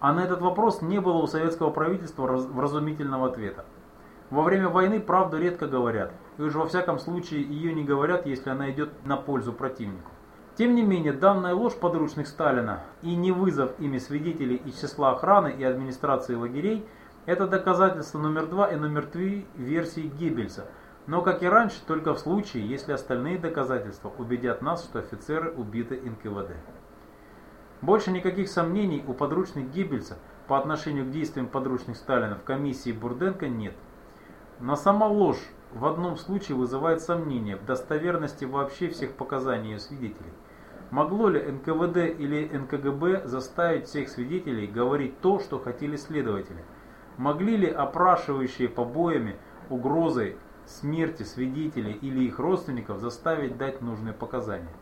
а на этот вопрос не было у советского правительства вразумительного ответа. Во время войны правду редко говорят, и уж во всяком случае ее не говорят, если она идет на пользу противнику. Тем не менее, данная ложь подручных Сталина и не вызов ими свидетелей из числа охраны и администрации лагерей – это доказательство номер два и номер три версии Геббельса, но, как и раньше, только в случае, если остальные доказательства убедят нас, что офицеры убиты НКВД. Больше никаких сомнений у подручных Геббельса по отношению к действиям подручных Сталина в комиссии Бурденко нет. Но сама ложь в одном случае вызывает сомнение в достоверности вообще всех показаний ее свидетелей. Могло ли НКВД или НКГБ заставить всех свидетелей говорить то, что хотели следователи? Могли ли опрашивающие побоями, угрозой смерти свидетелей или их родственников заставить дать нужные показания?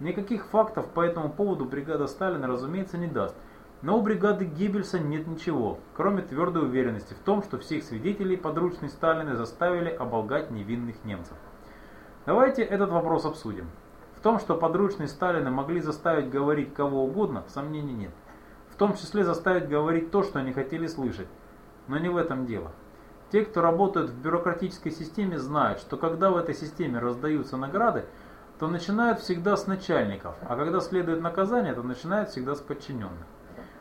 Никаких фактов по этому поводу бригада Сталина, разумеется, не даст. Но у бригады Геббельса нет ничего, кроме твердой уверенности в том, что всех свидетелей подручной Сталина заставили оболгать невинных немцев. Давайте этот вопрос обсудим. В том, что подручные Сталина могли заставить говорить кого угодно, сомнений нет. В том числе заставить говорить то, что они хотели слышать. Но не в этом дело. Те, кто работают в бюрократической системе, знают, что когда в этой системе раздаются награды, то начинают всегда с начальников, а когда следует наказание, то начинают всегда с подчиненных.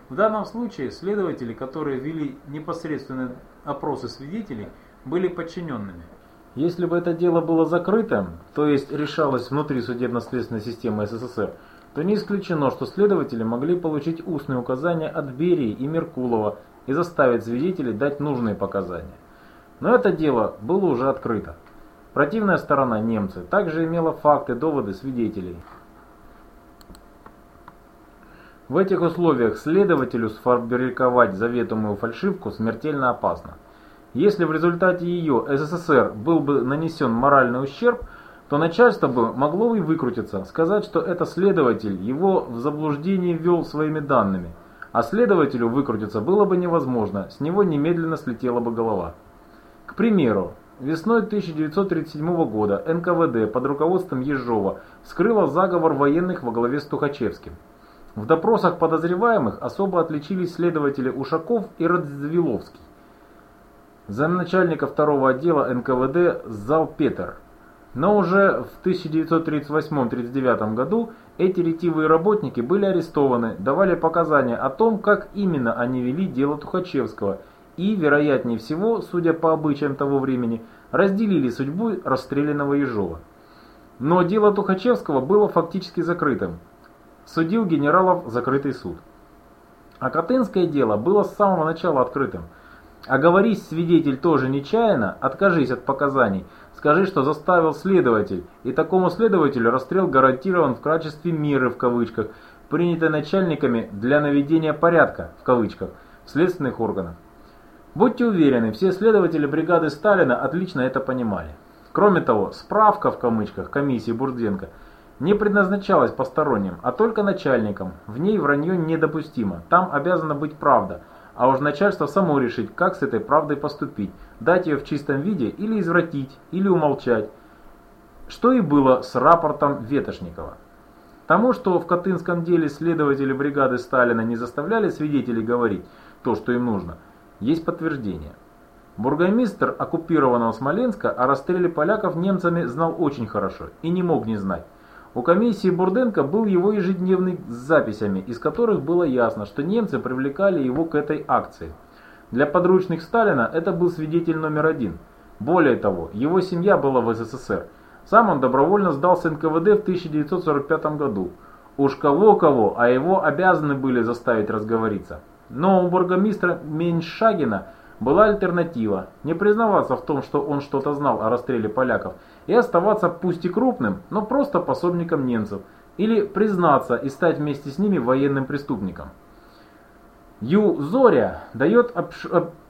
В данном случае следователи, которые вели непосредственные опросы свидетелей, были подчиненными. Если бы это дело было закрытым, то есть решалось внутри судебно-следственной системы СССР, то не исключено, что следователи могли получить устные указания от Берии и Меркулова и заставить свидетелей дать нужные показания. Но это дело было уже открыто. Противная сторона, немцы, также имела факты, доводы свидетелей. В этих условиях следователю сфабриковать заветную фальшивку смертельно опасно. Если в результате ее СССР был бы нанесен моральный ущерб, то начальство бы могло и выкрутиться, сказать, что это следователь его в заблуждение ввел своими данными, а следователю выкрутиться было бы невозможно, с него немедленно слетела бы голова. К примеру, весной 1937 года НКВД под руководством Ежова вскрыло заговор военных во главе с Тухачевским. В допросах подозреваемых особо отличились следователи Ушаков и Радзвиловский замначальника второго отдела НКВД Зал Петер. Но уже в 1938-39 году эти ретивые работники были арестованы, давали показания о том, как именно они вели дело Тухачевского и, вероятнее всего, судя по обычаям того времени, разделили судьбу расстрелянного Ежова. Но дело Тухачевского было фактически закрытым. Судил генералов закрытый суд. А Катынское дело было с самого начала открытым – Оговорись, свидетель тоже нечаянно, откажись от показаний, скажи, что заставил следователь, и такому следователю расстрел гарантирован в качестве меры в кавычках, принятой начальниками для наведения порядка в кавычках в следственных органах. Будьте уверены, все следователи бригады Сталина отлично это понимали. Кроме того, справка в кавычках комиссии Бурденко не предназначалась посторонним, а только начальникам. В ней вранье недопустимо, там обязана быть правда – а уж начальство само решить, как с этой правдой поступить, дать ее в чистом виде или извратить, или умолчать. Что и было с рапортом Ветошникова. Тому, что в Катынском деле следователи бригады Сталина не заставляли свидетелей говорить то, что им нужно, есть подтверждение. Бургомистр оккупированного Смоленска о расстреле поляков немцами знал очень хорошо и не мог не знать. У комиссии Бурденко был его ежедневный с записями, из которых было ясно, что немцы привлекали его к этой акции. Для подручных Сталина это был свидетель номер один. Более того, его семья была в СССР. Сам он добровольно сдался НКВД в 1945 году. Уж кого-кого, а его обязаны были заставить разговориться. Но у бургомистра Меньшагина была альтернатива – не признаваться в том, что он что-то знал о расстреле поляков, и оставаться пусть и крупным, но просто пособником немцев, или признаться и стать вместе с ними военным преступником. Ю Зоря дает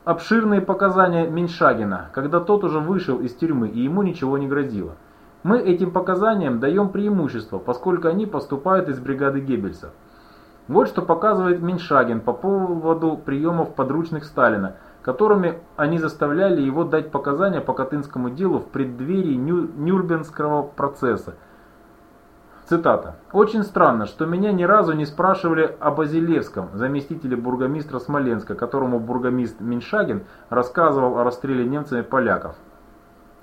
обширные показания Меньшагина, когда тот уже вышел из тюрьмы и ему ничего не грозило. Мы этим показаниям даем преимущество, поскольку они поступают из бригады Геббельса. Вот что показывает Меньшагин по поводу приемов подручных Сталина – которыми они заставляли его дать показания по Катынскому делу в преддверии Ню Нюрнбергского процесса. Цитата. «Очень странно, что меня ни разу не спрашивали о Базилевском, заместителе бургомистра Смоленска, которому бургомист Меньшагин рассказывал о расстреле немцами поляков.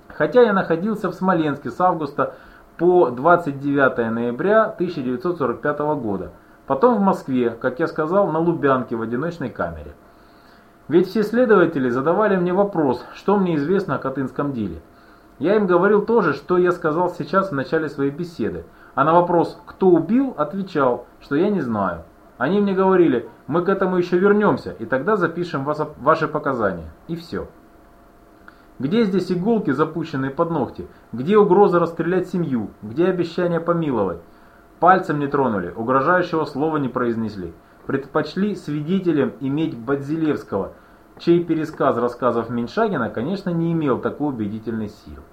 Хотя я находился в Смоленске с августа по 29 ноября 1945 года, потом в Москве, как я сказал, на Лубянке в одиночной камере». Ведь все следователи задавали мне вопрос, что мне известно о Катынском деле. Я им говорил то же, что я сказал сейчас в начале своей беседы. А на вопрос «кто убил?» отвечал, что я не знаю. Они мне говорили, мы к этому еще вернемся, и тогда запишем вас, ваши показания. И все. Где здесь иголки, запущенные под ногти? Где угроза расстрелять семью? Где обещание помиловать? Пальцем не тронули, угрожающего слова не произнесли предпочли свидетелем иметь Бадзилевского, чей пересказ рассказов Меньшагина, конечно, не имел такой убедительной силы.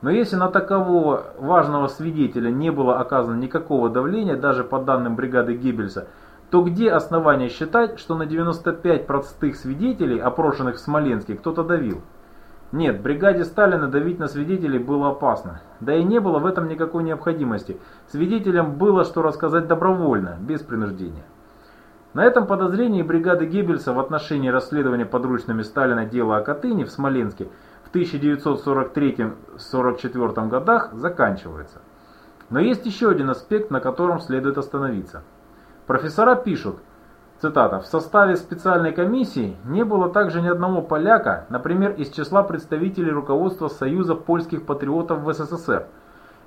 Но если на такового важного свидетеля не было оказано никакого давления, даже по данным бригады Геббельса, то где основания считать, что на 95 простых свидетелей, опрошенных в Смоленске, кто-то давил? Нет, бригаде Сталина давить на свидетелей было опасно. Да и не было в этом никакой необходимости. Свидетелям было что рассказать добровольно, без принуждения. На этом подозрении бригады Геббельса в отношении расследования подручными Сталина дела о Катыни в Смоленске в 1943-44 годах заканчивается. Но есть еще один аспект, на котором следует остановиться. Профессора пишут, цитата, «В составе специальной комиссии не было также ни одного поляка, например, из числа представителей руководства Союза польских патриотов в СССР,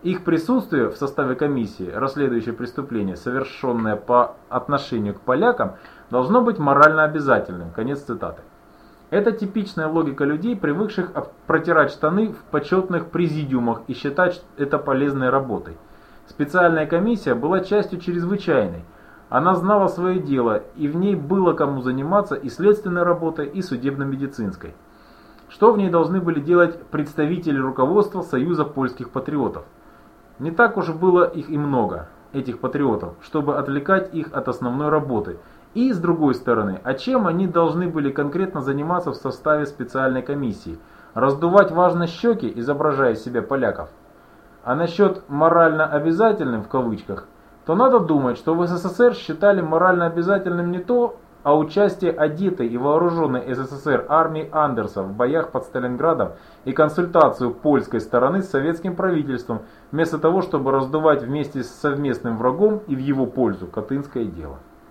их присутствие в составе комиссии, расследующей преступления, совершенное по отношению к полякам, должно быть морально обязательным. Конец цитаты. Это типичная логика людей, привыкших протирать штаны в почетных президиумах и считать это полезной работой. Специальная комиссия была частью чрезвычайной. Она знала свое дело, и в ней было кому заниматься и следственной работой, и судебно-медицинской. Что в ней должны были делать представители руководства Союза польских патриотов? Не так уж было их и много, этих патриотов, чтобы отвлекать их от основной работы. И, с другой стороны, а чем они должны были конкретно заниматься в составе специальной комиссии? Раздувать важно щеки, изображая себя поляков? А насчет «морально обязательным» в кавычках, то надо думать, что в СССР считали морально обязательным не то, а участие одетой и вооруженной СССР армии Андерса в боях под Сталинградом и консультацию польской стороны с советским правительством, вместо того, чтобы раздувать вместе с совместным врагом и в его пользу Катынское дело.